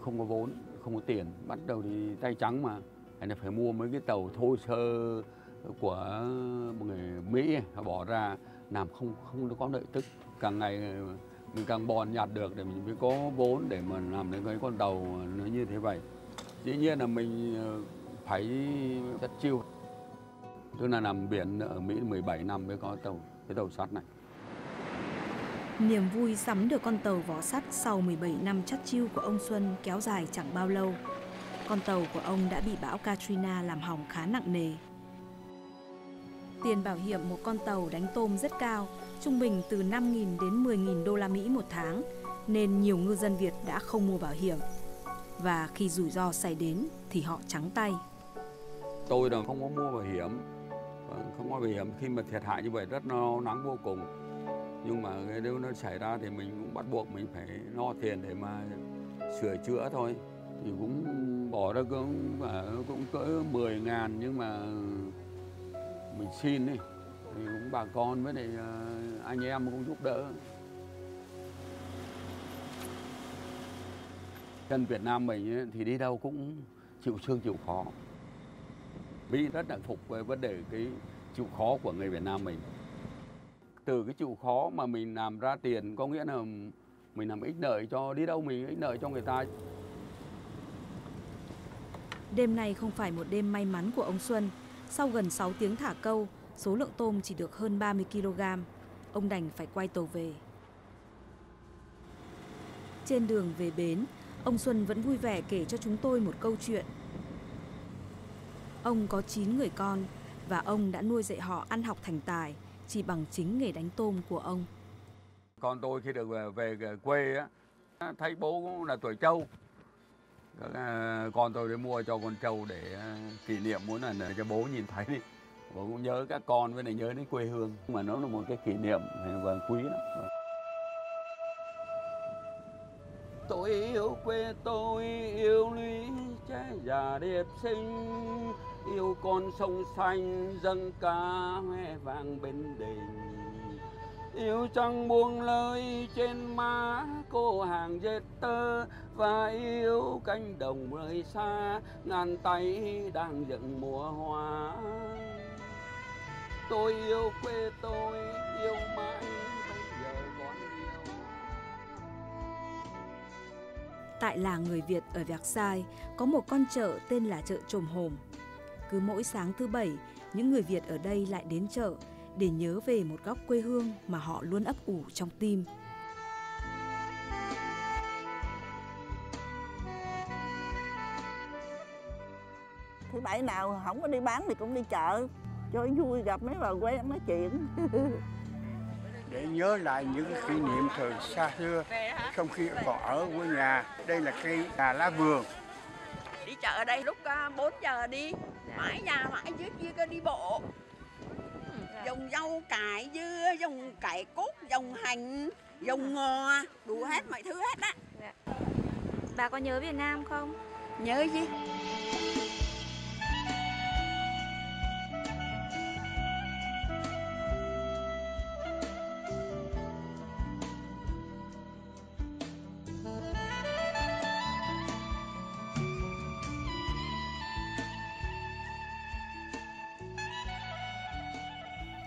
Không có vốn không có tiền. Bắt đầu thì tay trắng mà. Anh là phải mua mấy cái tàu thô sơ của người Mỹ họ bỏ ra làm không không có lợi tức. Càng ngày mình càng bòn nhạt được để mình mới có vốn để mà làm đến cái con tàu nó như thế vậy. Dĩ nhiên là mình ờ, phải rất chiêu Tức là nằm biển ở Mỹ 17 năm mới có tàu cái tàu sắt này. Niềm vui sắm được con tàu vỏ sắt sau 17 năm chắt chiu của ông Xuân kéo dài chẳng bao lâu. Con tàu của ông đã bị bão Katrina làm hỏng khá nặng nề. Tiền bảo hiểm một con tàu đánh tôm rất cao, trung bình từ 5.000 đến 10.000 đô la Mỹ một tháng, nên nhiều ngư dân Việt đã không mua bảo hiểm. Và khi rủi ro xảy đến thì họ trắng tay. Tôi là không có mua bảo hiểm, Vâng, không có bảo hiểm. Khi mà thiệt hại như vậy rất lo lắng vô cùng. Nhưng mà nếu nó xảy ra thì mình cũng bắt buộc mình phải lo tiền để mà sửa chữa thôi. Thì cũng bỏ ra cũng à, cũng cỡ 10 ngàn nhưng mà mình xin đi. Thì cũng bà con với lại à, anh em cũng giúp đỡ. Dân Việt Nam mình thì đi đâu cũng chịu thương chịu khó. Mỹ rất là phục về vấn đề cái chịu khó của người Việt Nam mình. Từ cái chịu khó mà mình làm ra tiền có nghĩa là mình làm ích lợi cho đi đâu mình ích lợi cho người ta. Đêm này không phải một đêm may mắn của ông Xuân. Sau gần 6 tiếng thả câu, số lượng tôm chỉ được hơn 30 kg. Ông đành phải quay tàu về. Trên đường về bến, ông Xuân vẫn vui vẻ kể cho chúng tôi một câu chuyện Ông có 9 người con và ông đã nuôi dạy họ ăn học thành tài chỉ bằng chính nghề đánh tôm của ông. Con tôi khi được ờ, về, về quê á, thấy bố cũng là tuổi trâu. Ờ, con tôi đi mua cho con trâu để kỷ niệm muốn là để cho bố nhìn thấy đi. Bố cũng nhớ các con với lại nhớ đến quê hương. Mà nó là một cái kỷ niệm và quý lắm. Tôi yêu quê tôi, yêu lũy trẻ già đẹp xinh yêu con sông xanh dâng ca hoe vàng bên đình. Yêu trăng buông lơi trên má cô hàng dệt tơ và yêu cánh đồng rời xa ngàn tay đang dựng mùa hoa. Tôi yêu quê tôi yêu mãi Tại làng người Việt ở Versailles có một con chợ tên là chợ Trồm Hồm. Cứ mỗi sáng thứ bảy, những người Việt ở đây lại đến chợ để nhớ về một góc quê hương mà họ luôn ấp ủ trong tim. thứ bảy nào không có đi bán thì cũng đi chợ cho vui gặp mấy bà quen nói chuyện để nhớ lại những kỷ niệm thời xa xưa trong khi còn ở quê nhà. Đây là cây cà lá vườn. Đi chợ ở đây lúc 4 giờ đi. Mãi nhà mãi dưới kia cơ đi bộ. Dòng rau cải dưa dòng cải cốt dòng hành dòng ngò đủ hết mọi thứ hết á. Bà có nhớ Việt Nam không? nhớ gì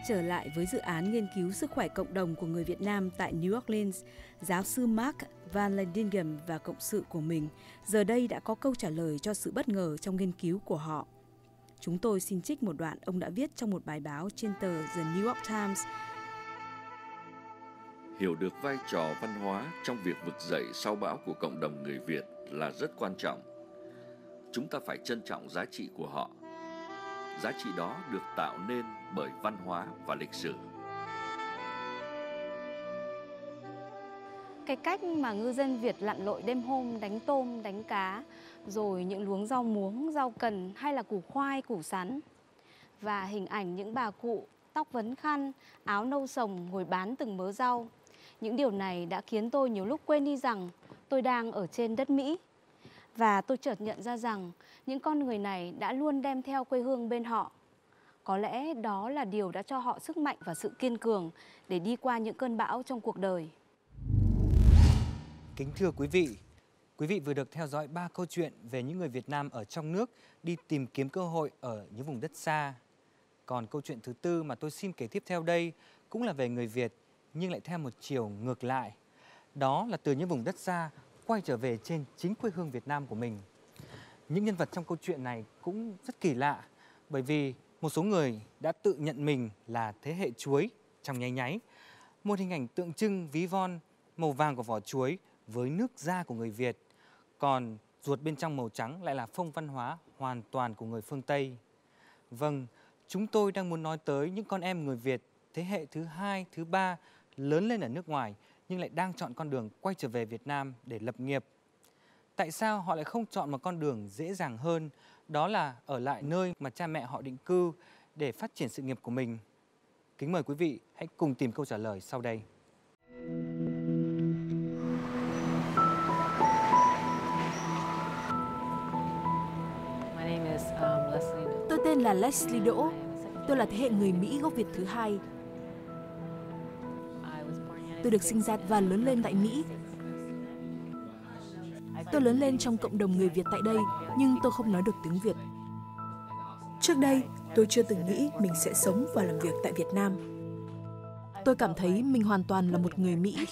Trở lại với dự án nghiên cứu sức khỏe cộng đồng của người Việt Nam tại New Orleans, giáo sư Mark Van Lendingham và cộng sự của mình giờ đây đã có câu trả lời cho sự bất ngờ trong nghiên cứu của họ. Chúng tôi xin trích một đoạn ông đã viết trong một bài báo trên tờ The New York Times Hiểu được vai trò văn hóa trong việc vực dậy sau bão của cộng đồng người Việt là rất quan trọng. Chúng ta phải trân trọng giá trị của họ. Giá trị đó được tạo nên bởi văn hóa và lịch sử. Cái cách mà ngư dân Việt lặn lội đêm hôm đánh tôm, đánh cá, rồi những luống rau muống, rau cần hay là củ khoai, củ sắn. Và hình ảnh những bà cụ tóc vấn khăn, áo nâu sồng ngồi bán từng mớ rau. Những điều này đã khiến tôi nhiều lúc quên đi rằng tôi đang ở trên đất Mỹ. Và tôi chợt nhận ra rằng những con người này đã luôn đem theo quê hương bên họ. Có lẽ đó là điều đã cho họ sức mạnh và sự kiên cường để đi qua những cơn bão trong cuộc đời. Kính thưa quý vị, quý vị vừa được theo dõi ba câu chuyện về những người Việt Nam ở trong nước đi tìm kiếm cơ hội ở những vùng đất xa. Còn câu chuyện thứ tư mà tôi xin kể tiếp theo đây cũng là về người Việt nhưng lại theo một chiều ngược lại. Đó là từ những vùng đất xa quay trở về trên chính quê hương Việt Nam của mình. Những nhân vật trong câu chuyện này cũng rất kỳ lạ bởi vì một số người đã tự nhận mình là thế hệ chuối trong nháy nháy. Một hình ảnh tượng trưng ví von màu vàng của vỏ chuối với nước da của người Việt, còn ruột bên trong màu trắng lại là phong văn hóa hoàn toàn của người phương Tây. Vâng, chúng tôi đang muốn nói tới những con em người Việt thế hệ thứ hai, thứ ba lớn lên ở nước ngoài nhưng lại đang chọn con đường quay trở về Việt Nam để lập nghiệp. Tại sao họ lại không chọn một con đường dễ dàng hơn, đó là ở lại nơi mà cha mẹ họ định cư để phát triển sự nghiệp của mình? Kính mời quý vị hãy cùng tìm câu trả lời sau đây. Tôi tên là Leslie Đỗ. Tôi là thế hệ người Mỹ gốc Việt thứ hai. Tôi được sinh ra và lớn lên tại Mỹ. Tôi lớn lên trong cộng đồng người Việt tại đây, nhưng tôi không nói được tiếng Việt. Trước đây, tôi chưa từng nghĩ mình sẽ sống và làm việc tại Việt Nam. Tôi cảm thấy mình hoàn toàn là một người Mỹ.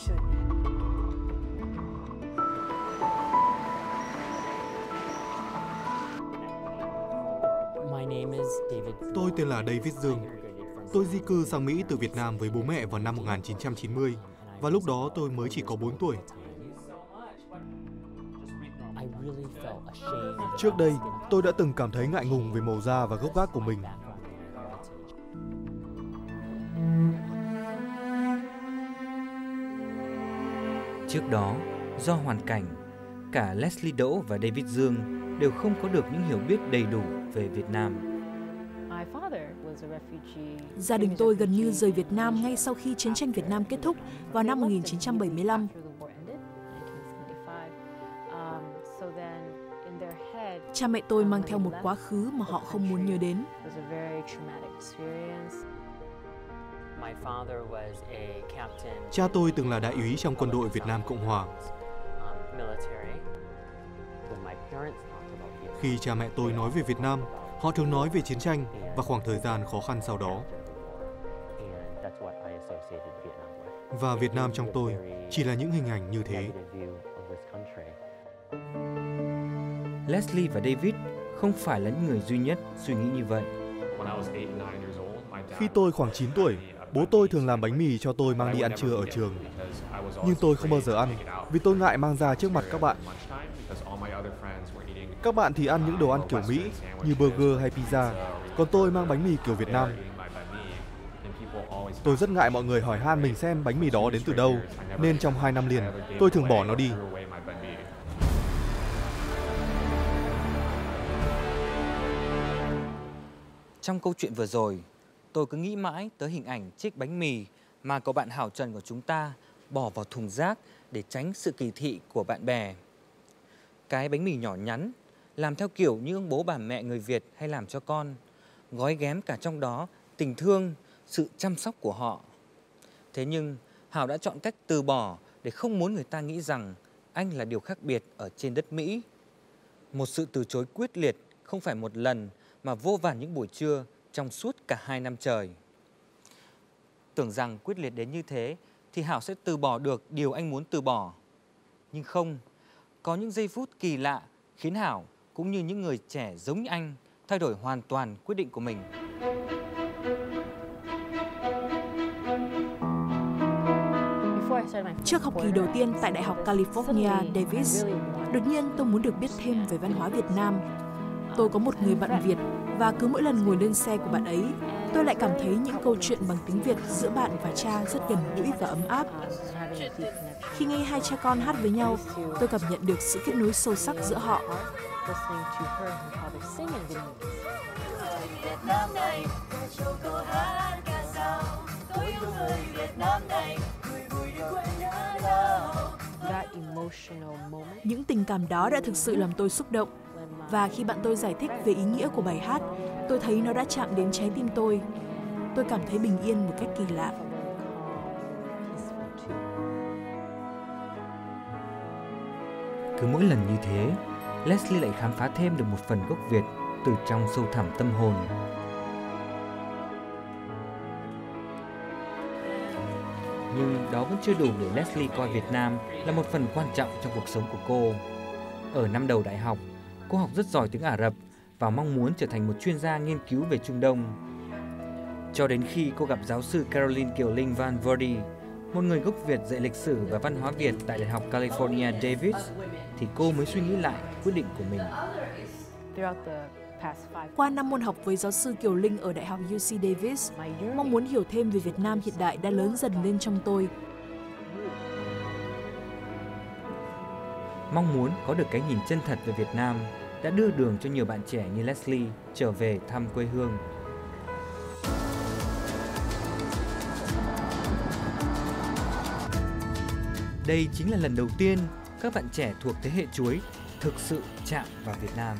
Tôi tên là David Dương. Tôi di cư sang Mỹ từ Việt Nam với bố mẹ vào năm 1990 và lúc đó tôi mới chỉ có 4 tuổi. Trước đây, tôi đã từng cảm thấy ngại ngùng về màu da và gốc gác của mình. Trước đó, do hoàn cảnh, cả Leslie Đỗ và David Dương đều không có được những hiểu biết đầy đủ về Việt Nam. Gia đình tôi gần như rời Việt Nam ngay sau khi chiến tranh Việt Nam kết thúc vào năm 1975. Cha mẹ tôi mang theo một quá khứ mà họ không muốn nhớ đến. Cha tôi từng là đại úy trong quân đội Việt Nam Cộng Hòa. Khi cha mẹ tôi nói về Việt Nam, họ thường nói về chiến tranh và khoảng thời gian khó khăn sau đó. Và Việt Nam trong tôi chỉ là những hình ảnh như thế. Leslie và David không phải là những người duy nhất suy nghĩ như vậy. Khi tôi khoảng 9 tuổi, bố tôi thường làm bánh mì cho tôi mang đi ăn trưa ở trường. Nhưng tôi không bao giờ ăn vì tôi ngại mang ra trước mặt các bạn. Các bạn thì ăn những đồ ăn kiểu Mỹ như burger hay pizza, còn tôi mang bánh mì kiểu Việt Nam. Tôi rất ngại mọi người hỏi han mình xem bánh mì đó đến từ đâu, nên trong hai năm liền, tôi thường bỏ nó đi. Trong câu chuyện vừa rồi, tôi cứ nghĩ mãi tới hình ảnh chiếc bánh mì mà cậu bạn Hảo Trần của chúng ta bỏ vào thùng rác để tránh sự kỳ thị của bạn bè. Cái bánh mì nhỏ nhắn, làm theo kiểu như ông bố bà mẹ người Việt hay làm cho con, gói ghém cả trong đó tình thương, sự chăm sóc của họ. Thế nhưng Hảo đã chọn cách từ bỏ để không muốn người ta nghĩ rằng anh là điều khác biệt ở trên đất Mỹ. Một sự từ chối quyết liệt không phải một lần mà vô vàn những buổi trưa trong suốt cả hai năm trời. Tưởng rằng quyết liệt đến như thế thì Hảo sẽ từ bỏ được điều anh muốn từ bỏ. Nhưng không, có những giây phút kỳ lạ khiến Hảo cũng như những người trẻ giống như anh thay đổi hoàn toàn quyết định của mình. Trước học kỳ đầu tiên tại Đại học California Davis, đột nhiên tôi muốn được biết thêm về văn hóa Việt Nam. Tôi có một người bạn Việt và cứ mỗi lần ngồi lên xe của bạn ấy, tôi lại cảm thấy những câu chuyện bằng tiếng Việt giữa bạn và cha rất gần gũi và ấm áp. Khi nghe hai cha con hát với nhau, tôi cảm nhận được sự kết nối sâu sắc giữa họ. Việt Nam này, cho câu hát ca sao, tôi yêu người Việt Nam này, những tình cảm đó đã thực sự làm tôi xúc động. Và khi bạn tôi giải thích về ý nghĩa của bài hát, tôi thấy nó đã chạm đến trái tim tôi. Tôi cảm thấy bình yên một cách kỳ lạ. Cứ mỗi lần như thế, Leslie lại khám phá thêm được một phần gốc Việt từ trong sâu thẳm tâm hồn. Nhưng đó vẫn chưa đủ để Leslie coi Việt Nam là một phần quan trọng trong cuộc sống của cô. Ở năm đầu đại học, cô học rất giỏi tiếng Ả Rập và mong muốn trở thành một chuyên gia nghiên cứu về Trung Đông. Cho đến khi cô gặp giáo sư Caroline Kiều Linh Van Verdi, một người gốc Việt dạy lịch sử và văn hóa Việt tại Đại học California Davis, thì cô mới suy nghĩ lại quyết định của mình. Qua năm môn học với giáo sư Kiều Linh ở Đại học UC Davis, mong muốn hiểu thêm về Việt Nam hiện đại đã lớn dần lên trong tôi. Mong muốn có được cái nhìn chân thật về Việt Nam đã đưa đường cho nhiều bạn trẻ như Leslie trở về thăm quê hương. Đây chính là lần đầu tiên các bạn trẻ thuộc thế hệ chuối thực sự chạm vào Việt Nam.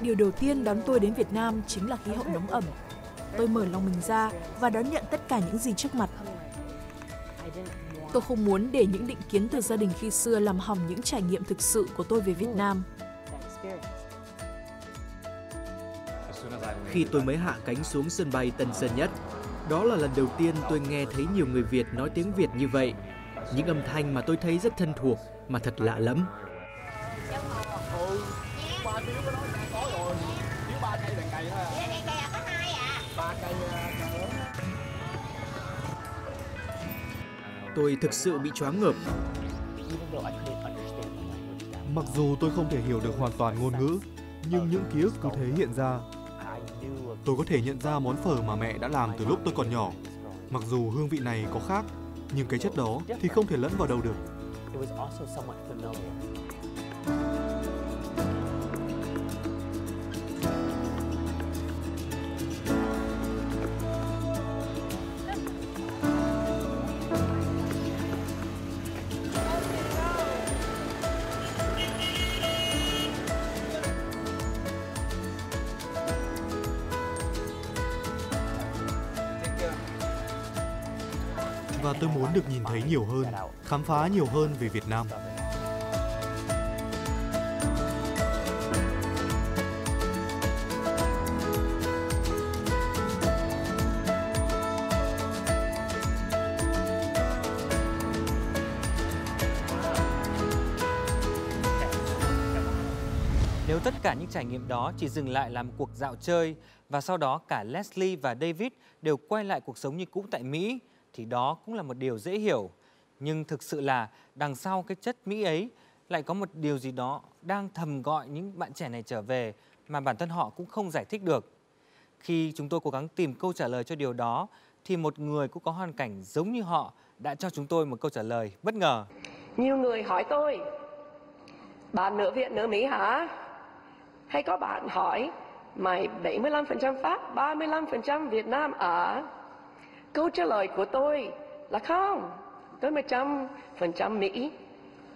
Điều đầu tiên đón tôi đến Việt Nam chính là khí hậu nóng ẩm. Tôi mở lòng mình ra và đón nhận tất cả những gì trước mặt. Tôi không muốn để những định kiến từ gia đình khi xưa làm hỏng những trải nghiệm thực sự của tôi về Việt Nam. Khi tôi mới hạ cánh xuống sân bay Tân Sơn Nhất, đó là lần đầu tiên tôi nghe thấy nhiều người Việt nói tiếng Việt như vậy. Những âm thanh mà tôi thấy rất thân thuộc mà thật lạ lắm. Tôi thực sự bị choáng ngợp. Mặc dù tôi không thể hiểu được hoàn toàn ngôn ngữ, nhưng những ký ức cứ thế hiện ra. Tôi có thể nhận ra món phở mà mẹ đã làm từ lúc tôi còn nhỏ. Mặc dù hương vị này có khác, nhưng cái chất đó thì không thể lẫn vào đâu được. thấy nhiều hơn, khám phá nhiều hơn về Việt Nam. Nếu tất cả những trải nghiệm đó chỉ dừng lại làm cuộc dạo chơi và sau đó cả Leslie và David đều quay lại cuộc sống như cũ tại Mỹ thì đó cũng là một điều dễ hiểu. Nhưng thực sự là đằng sau cái chất Mỹ ấy lại có một điều gì đó đang thầm gọi những bạn trẻ này trở về mà bản thân họ cũng không giải thích được. Khi chúng tôi cố gắng tìm câu trả lời cho điều đó thì một người cũng có hoàn cảnh giống như họ đã cho chúng tôi một câu trả lời bất ngờ. Nhiều người hỏi tôi, bạn nửa Việt nửa Mỹ hả? Hay có bạn hỏi, mày 75% Pháp, 35% Việt Nam à? Câu trả lời của tôi là không, tôi 100% Mỹ,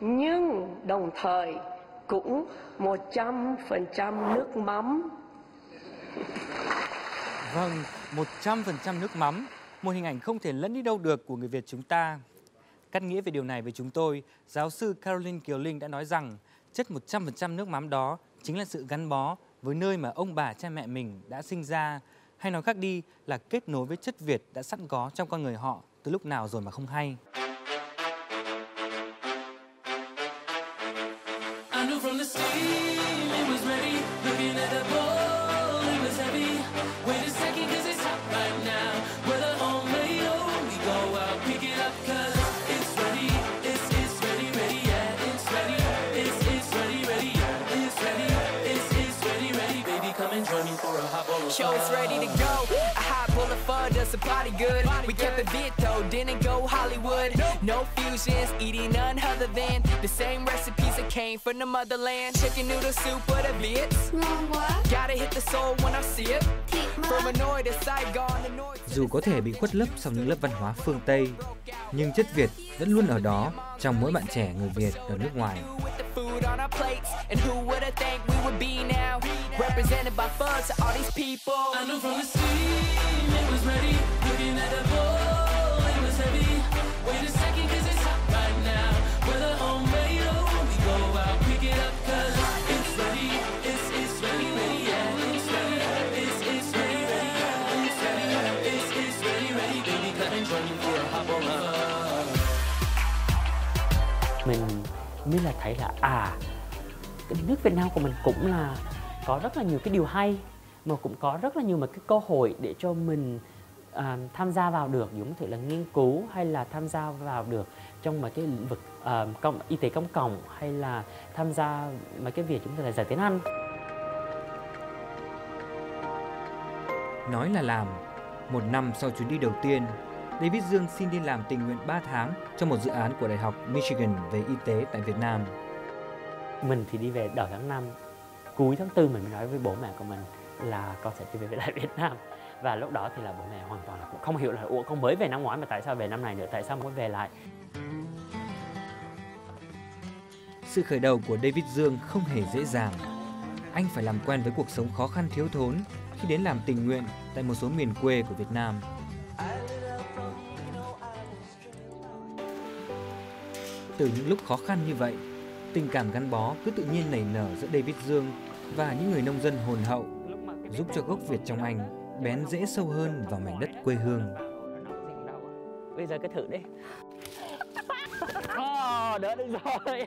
nhưng đồng thời cũng 100% nước mắm. Vâng, 100% nước mắm, một hình ảnh không thể lẫn đi đâu được của người Việt chúng ta. Cắt nghĩa về điều này với chúng tôi, giáo sư Caroline Kiều Linh đã nói rằng chất 100% nước mắm đó chính là sự gắn bó với nơi mà ông bà cha mẹ mình đã sinh ra. Hay nói khác đi là kết nối với chất Việt đã sẵn có trong con người họ từ lúc nào rồi mà không hay. party good. Party we good. kept it Vito, didn't go Hollywood. Nope. No fusions, eating none other than the same recipe came from the motherland. Chicken noodle soup with the bits. Gotta hit the soul when I see it. From Hanoi to Saigon. Dù có thể bị khuất lấp sau những lớp văn hóa phương Tây, nhưng chất Việt vẫn luôn ở đó trong mỗi bạn trẻ người Việt ở nước ngoài. Food on our plates, and who would have think we would be now? Represented by funds to all these people. I knew from the steam it was ready. Looking at the bowl, it was heavy. Wait a second, cause mới là thấy là à cái nước Việt Nam của mình cũng là có rất là nhiều cái điều hay mà cũng có rất là nhiều mà cái cơ hội để cho mình uh, tham gia vào được giống có thể là nghiên cứu hay là tham gia vào được trong mà cái lĩnh vực uh, công y tế công cộng hay là tham gia mấy cái việc chúng ta là giải tiếng Anh. Nói là làm, một năm sau chuyến đi đầu tiên, David Dương xin đi làm tình nguyện 3 tháng cho một dự án của Đại học Michigan về y tế tại Việt Nam. mình thì đi về đầu tháng 5 cuối tháng tư mình mới nói với bố mẹ của mình là con sẽ đi về lại Việt Nam và lúc đó thì là bố mẹ hoàn toàn là cũng không hiểu là ủa con mới về năm ngoái mà tại sao về năm này nữa tại sao mới về lại Sự khởi đầu của David Dương không hề dễ dàng. Anh phải làm quen với cuộc sống khó khăn thiếu thốn khi đến làm tình nguyện tại một số miền quê của Việt Nam. Từ những lúc khó khăn như vậy, tình cảm gắn bó cứ tự nhiên nảy nở giữa David Dương và những người nông dân hồn hậu, giúp cho gốc Việt trong anh bén rễ sâu hơn vào mảnh đất quê hương. bây giờ cứ thử đi. Oh, đỡ được rồi.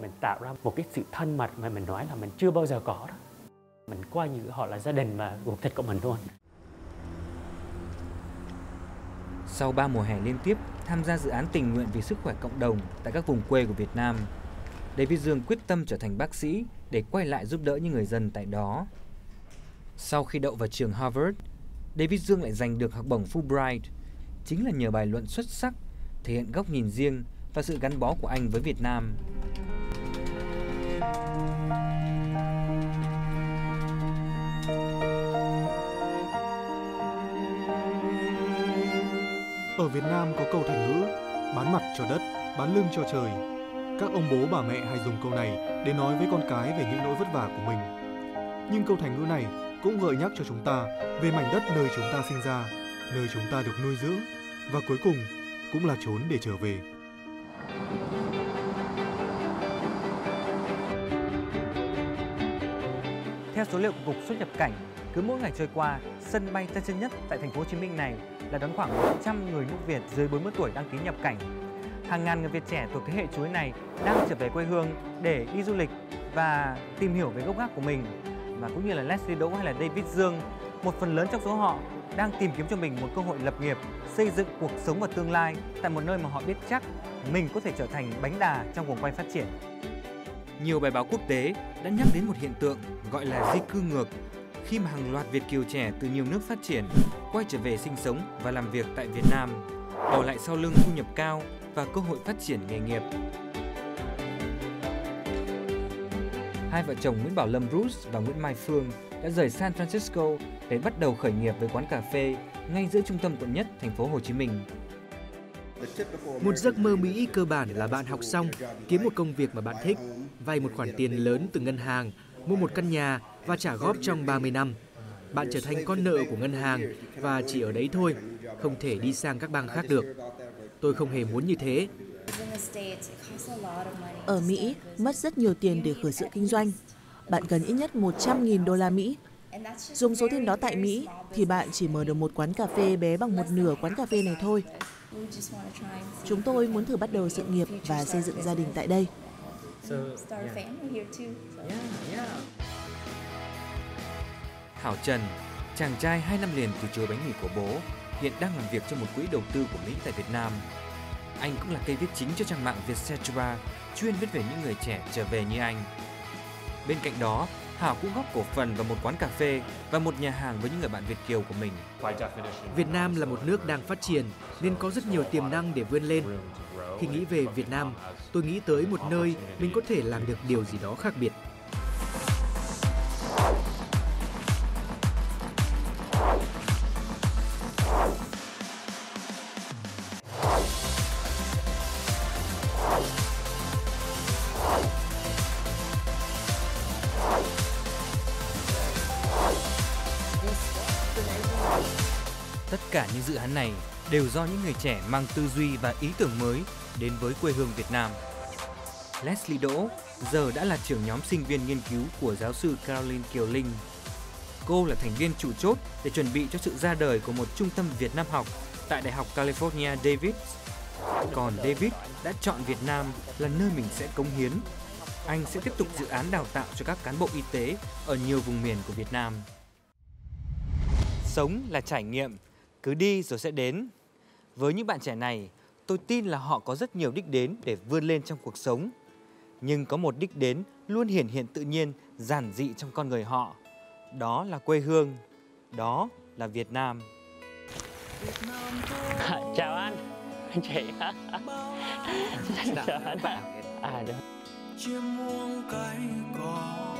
Mình tạo ra một cái sự thân mật mà mình nói là mình chưa bao giờ có đó. Mình coi như họ là gia đình và ruột thịt của mình luôn Sau 3 mùa hè liên tiếp tham gia dự án tình nguyện vì sức khỏe cộng đồng tại các vùng quê của Việt Nam, David Dương quyết tâm trở thành bác sĩ để quay lại giúp đỡ những người dân tại đó. Sau khi đậu vào trường Harvard, David Dương lại giành được học bổng Fulbright, chính là nhờ bài luận xuất sắc, thể hiện góc nhìn riêng và sự gắn bó của anh với Việt Nam. Ở Việt Nam có câu thành ngữ bán mặt cho đất, bán lưng cho trời. Các ông bố bà mẹ hay dùng câu này để nói với con cái về những nỗi vất vả của mình. Nhưng câu thành ngữ này cũng gợi nhắc cho chúng ta về mảnh đất nơi chúng ta sinh ra, nơi chúng ta được nuôi dưỡng và cuối cùng cũng là chốn để trở về. Theo số liệu của Cục xuất nhập cảnh, cứ mỗi ngày trôi qua, sân bay Tân Sơn Nhất tại thành phố Hồ Chí Minh này là đón khoảng 100 người nước Việt dưới 40 tuổi đăng ký nhập cảnh. hàng ngàn người Việt trẻ thuộc thế hệ chuối này đang trở về quê hương để đi du lịch và tìm hiểu về gốc gác của mình. Và cũng như là Leslie Đỗ hay là David Dương, một phần lớn trong số họ đang tìm kiếm cho mình một cơ hội lập nghiệp, xây dựng cuộc sống và tương lai tại một nơi mà họ biết chắc mình có thể trở thành bánh đà trong vòng quay phát triển. Nhiều bài báo quốc tế đã nhắc đến một hiện tượng gọi là di cư ngược khi mà hàng loạt Việt kiều trẻ từ nhiều nước phát triển quay trở về sinh sống và làm việc tại Việt Nam, bỏ lại sau lưng thu nhập cao và cơ hội phát triển nghề nghiệp. Hai vợ chồng Nguyễn Bảo Lâm Bruce và Nguyễn Mai Phương đã rời San Francisco để bắt đầu khởi nghiệp với quán cà phê ngay giữa trung tâm quận nhất thành phố Hồ Chí Minh. Một giấc mơ Mỹ cơ bản là bạn học xong, kiếm một công việc mà bạn thích, vay một khoản tiền lớn từ ngân hàng, mua một căn nhà và trả góp trong 30 năm. Bạn trở thành con nợ của ngân hàng và chỉ ở đấy thôi, không thể đi sang các bang khác được. Tôi không hề muốn như thế. Ở Mỹ, mất rất nhiều tiền để khởi sự kinh doanh. Bạn cần ít nhất 100.000 đô la Mỹ. Dùng số tiền đó tại Mỹ thì bạn chỉ mở được một quán cà phê bé bằng một nửa quán cà phê này thôi. Chúng tôi muốn thử bắt đầu sự nghiệp và xây dựng gia đình tại đây. Hảo Trần, chàng trai 2 năm liền từ chối bánh mì của bố, hiện đang làm việc cho một quỹ đầu tư của Mỹ tại Việt Nam. Anh cũng là cây viết chính cho trang mạng Vietcetera, chuyên viết về những người trẻ trở về như anh. Bên cạnh đó, Hảo cũng góp cổ phần vào một quán cà phê và một nhà hàng với những người bạn Việt kiều của mình. Việt Nam là một nước đang phát triển nên có rất nhiều tiềm năng để vươn lên. Khi nghĩ về Việt Nam, tôi nghĩ tới một nơi mình có thể làm được điều gì đó khác biệt. Án này đều do những người trẻ mang tư duy và ý tưởng mới đến với quê hương Việt Nam. Leslie Đỗ giờ đã là trưởng nhóm sinh viên nghiên cứu của giáo sư Caroline Kiều Linh. Cô là thành viên chủ chốt để chuẩn bị cho sự ra đời của một trung tâm Việt Nam học tại Đại học California Davis. Còn David đã chọn Việt Nam là nơi mình sẽ cống hiến. Anh sẽ tiếp tục dự án đào tạo cho các cán bộ y tế ở nhiều vùng miền của Việt Nam. Sống là trải nghiệm, cứ đi rồi sẽ đến. Với những bạn trẻ này, tôi tin là họ có rất nhiều đích đến để vươn lên trong cuộc sống. Nhưng có một đích đến luôn hiển hiện tự nhiên, giản dị trong con người họ. Đó là quê hương, đó là Việt Nam. Chào anh, anh chị. Chào anh bạn. À, được. chia muông cái cỏ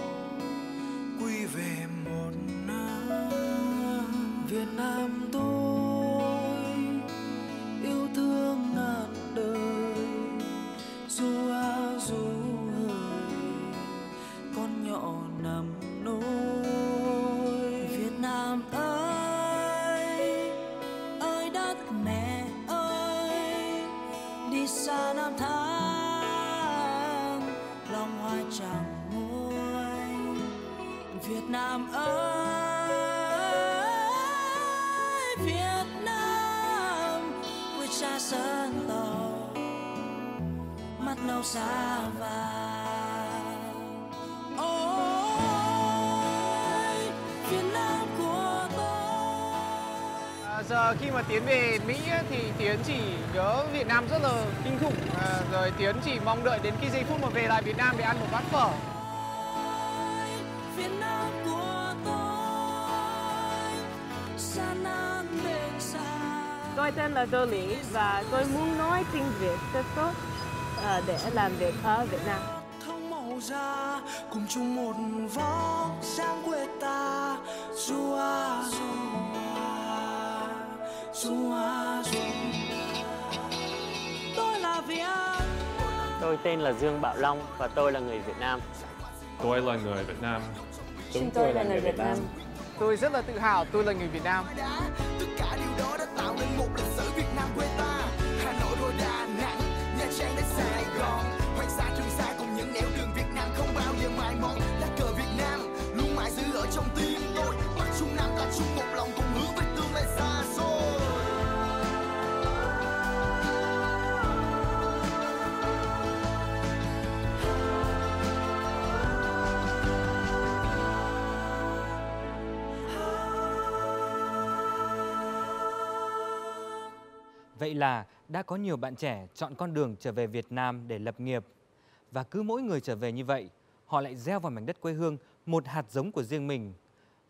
quy về một nơi Việt Nam tôi, yêu thương ngàn đời. Dù a dù hời con nhỏ nằm nôi. Việt Nam ơi ơi đất mẹ ơi, đi xa năm tháng lòng hoa chẳng nguôi. Việt Nam ơi. Nâu xa vàng ôi Việt Nam của À, giờ khi mà Tiến về Mỹ thì Tiến chỉ nhớ Việt Nam rất là kinh khủng. À, rồi Tiến chỉ mong đợi đến cái giây phút mà về lại Việt Nam để ăn một bát phở. Tôi. Tôi tên là Lý và tôi muốn nói tiếng Việt rất tốt để làm việc ở Việt Nam. thông màu da cùng chung một vóc dáng quê ta a du tôi là Việt Tôi tên là Dương Bảo Long và tôi là người Việt Nam. Tôi là người Việt Nam. Chúng tôi là người Việt Nam. Tôi rất là tự hào tôi là người Việt Nam tất cả điều đó đã tạo nên một Vậy là đã có nhiều bạn trẻ chọn con đường trở về Việt Nam để lập nghiệp. Và cứ mỗi người trở về như vậy, họ lại gieo vào mảnh đất quê hương một hạt giống của riêng mình.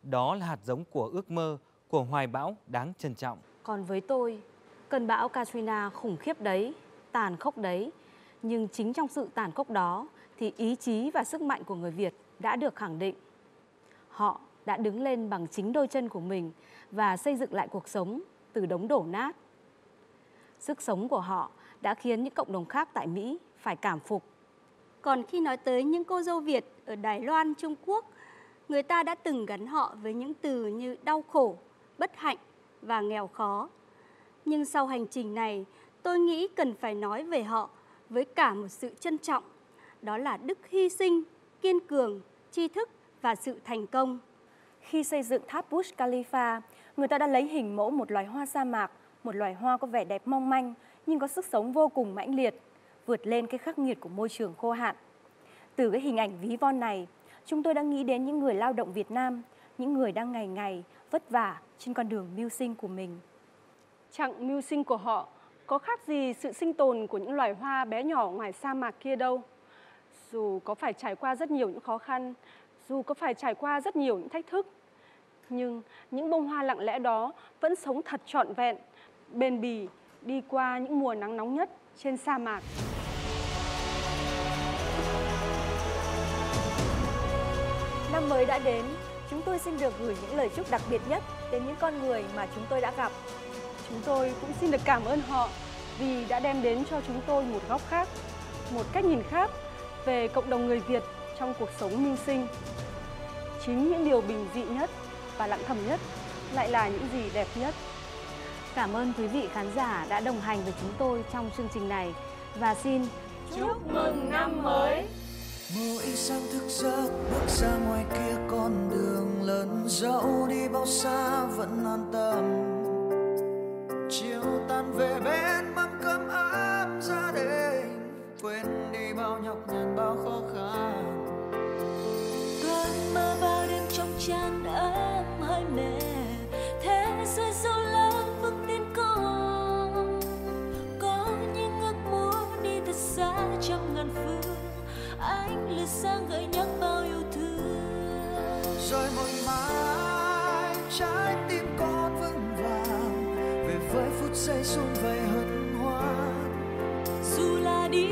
Đó là hạt giống của ước mơ, của hoài bão đáng trân trọng. Còn với tôi, cơn bão Katrina khủng khiếp đấy, tàn khốc đấy. Nhưng chính trong sự tàn khốc đó thì ý chí và sức mạnh của người Việt đã được khẳng định. Họ đã đứng lên bằng chính đôi chân của mình và xây dựng lại cuộc sống từ đống đổ nát. Sức sống của họ đã khiến những cộng đồng khác tại Mỹ phải cảm phục. Còn khi nói tới những cô dâu Việt ở Đài Loan, Trung Quốc, người ta đã từng gắn họ với những từ như đau khổ, bất hạnh và nghèo khó. Nhưng sau hành trình này, tôi nghĩ cần phải nói về họ với cả một sự trân trọng, đó là đức hy sinh, kiên cường, tri thức và sự thành công. Khi xây dựng tháp Burj Khalifa, người ta đã lấy hình mẫu một loài hoa sa mạc, một loài hoa có vẻ đẹp mong manh nhưng có sức sống vô cùng mãnh liệt, vượt lên cái khắc nghiệt của môi trường khô hạn. Từ cái hình ảnh ví von này, chúng tôi đã nghĩ đến những người lao động Việt Nam, những người đang ngày ngày vất vả trên con đường mưu sinh của mình. Chặng mưu sinh của họ có khác gì sự sinh tồn của những loài hoa bé nhỏ ngoài sa mạc kia đâu. Dù có phải trải qua rất nhiều những khó khăn, dù có phải trải qua rất nhiều những thách thức, nhưng những bông hoa lặng lẽ đó vẫn sống thật trọn vẹn, bền bỉ đi qua những mùa nắng nóng nhất trên sa mạc. Năm mới đã đến, chúng tôi xin được gửi những lời chúc đặc biệt nhất đến những con người mà chúng tôi đã gặp. Chúng tôi cũng xin được cảm ơn họ vì đã đem đến cho chúng tôi một góc khác, một cách nhìn khác về cộng đồng người Việt trong cuộc sống mưu sinh. Chính những điều bình dị nhất và lặng thầm nhất lại là những gì đẹp nhất. Cảm ơn quý vị khán giả đã đồng hành với chúng tôi trong chương trình này. Và xin chúc mừng năm mới. Mỗi sáng thức giấc, bước ra ngoài kia, con đường lớn, dẫu đi bao xa, vẫn an tâm. Chiều tan về bên mâm cơm ấm gia đình quên đi bao nhọc nhằn, bao khó khăn. Con mơ bao đêm trong chăn sáng gợi nhắc bao yêu thương. Rồi một mai trái tim con vững vàng về với phút giây xuân về hân hoan. Dù là đi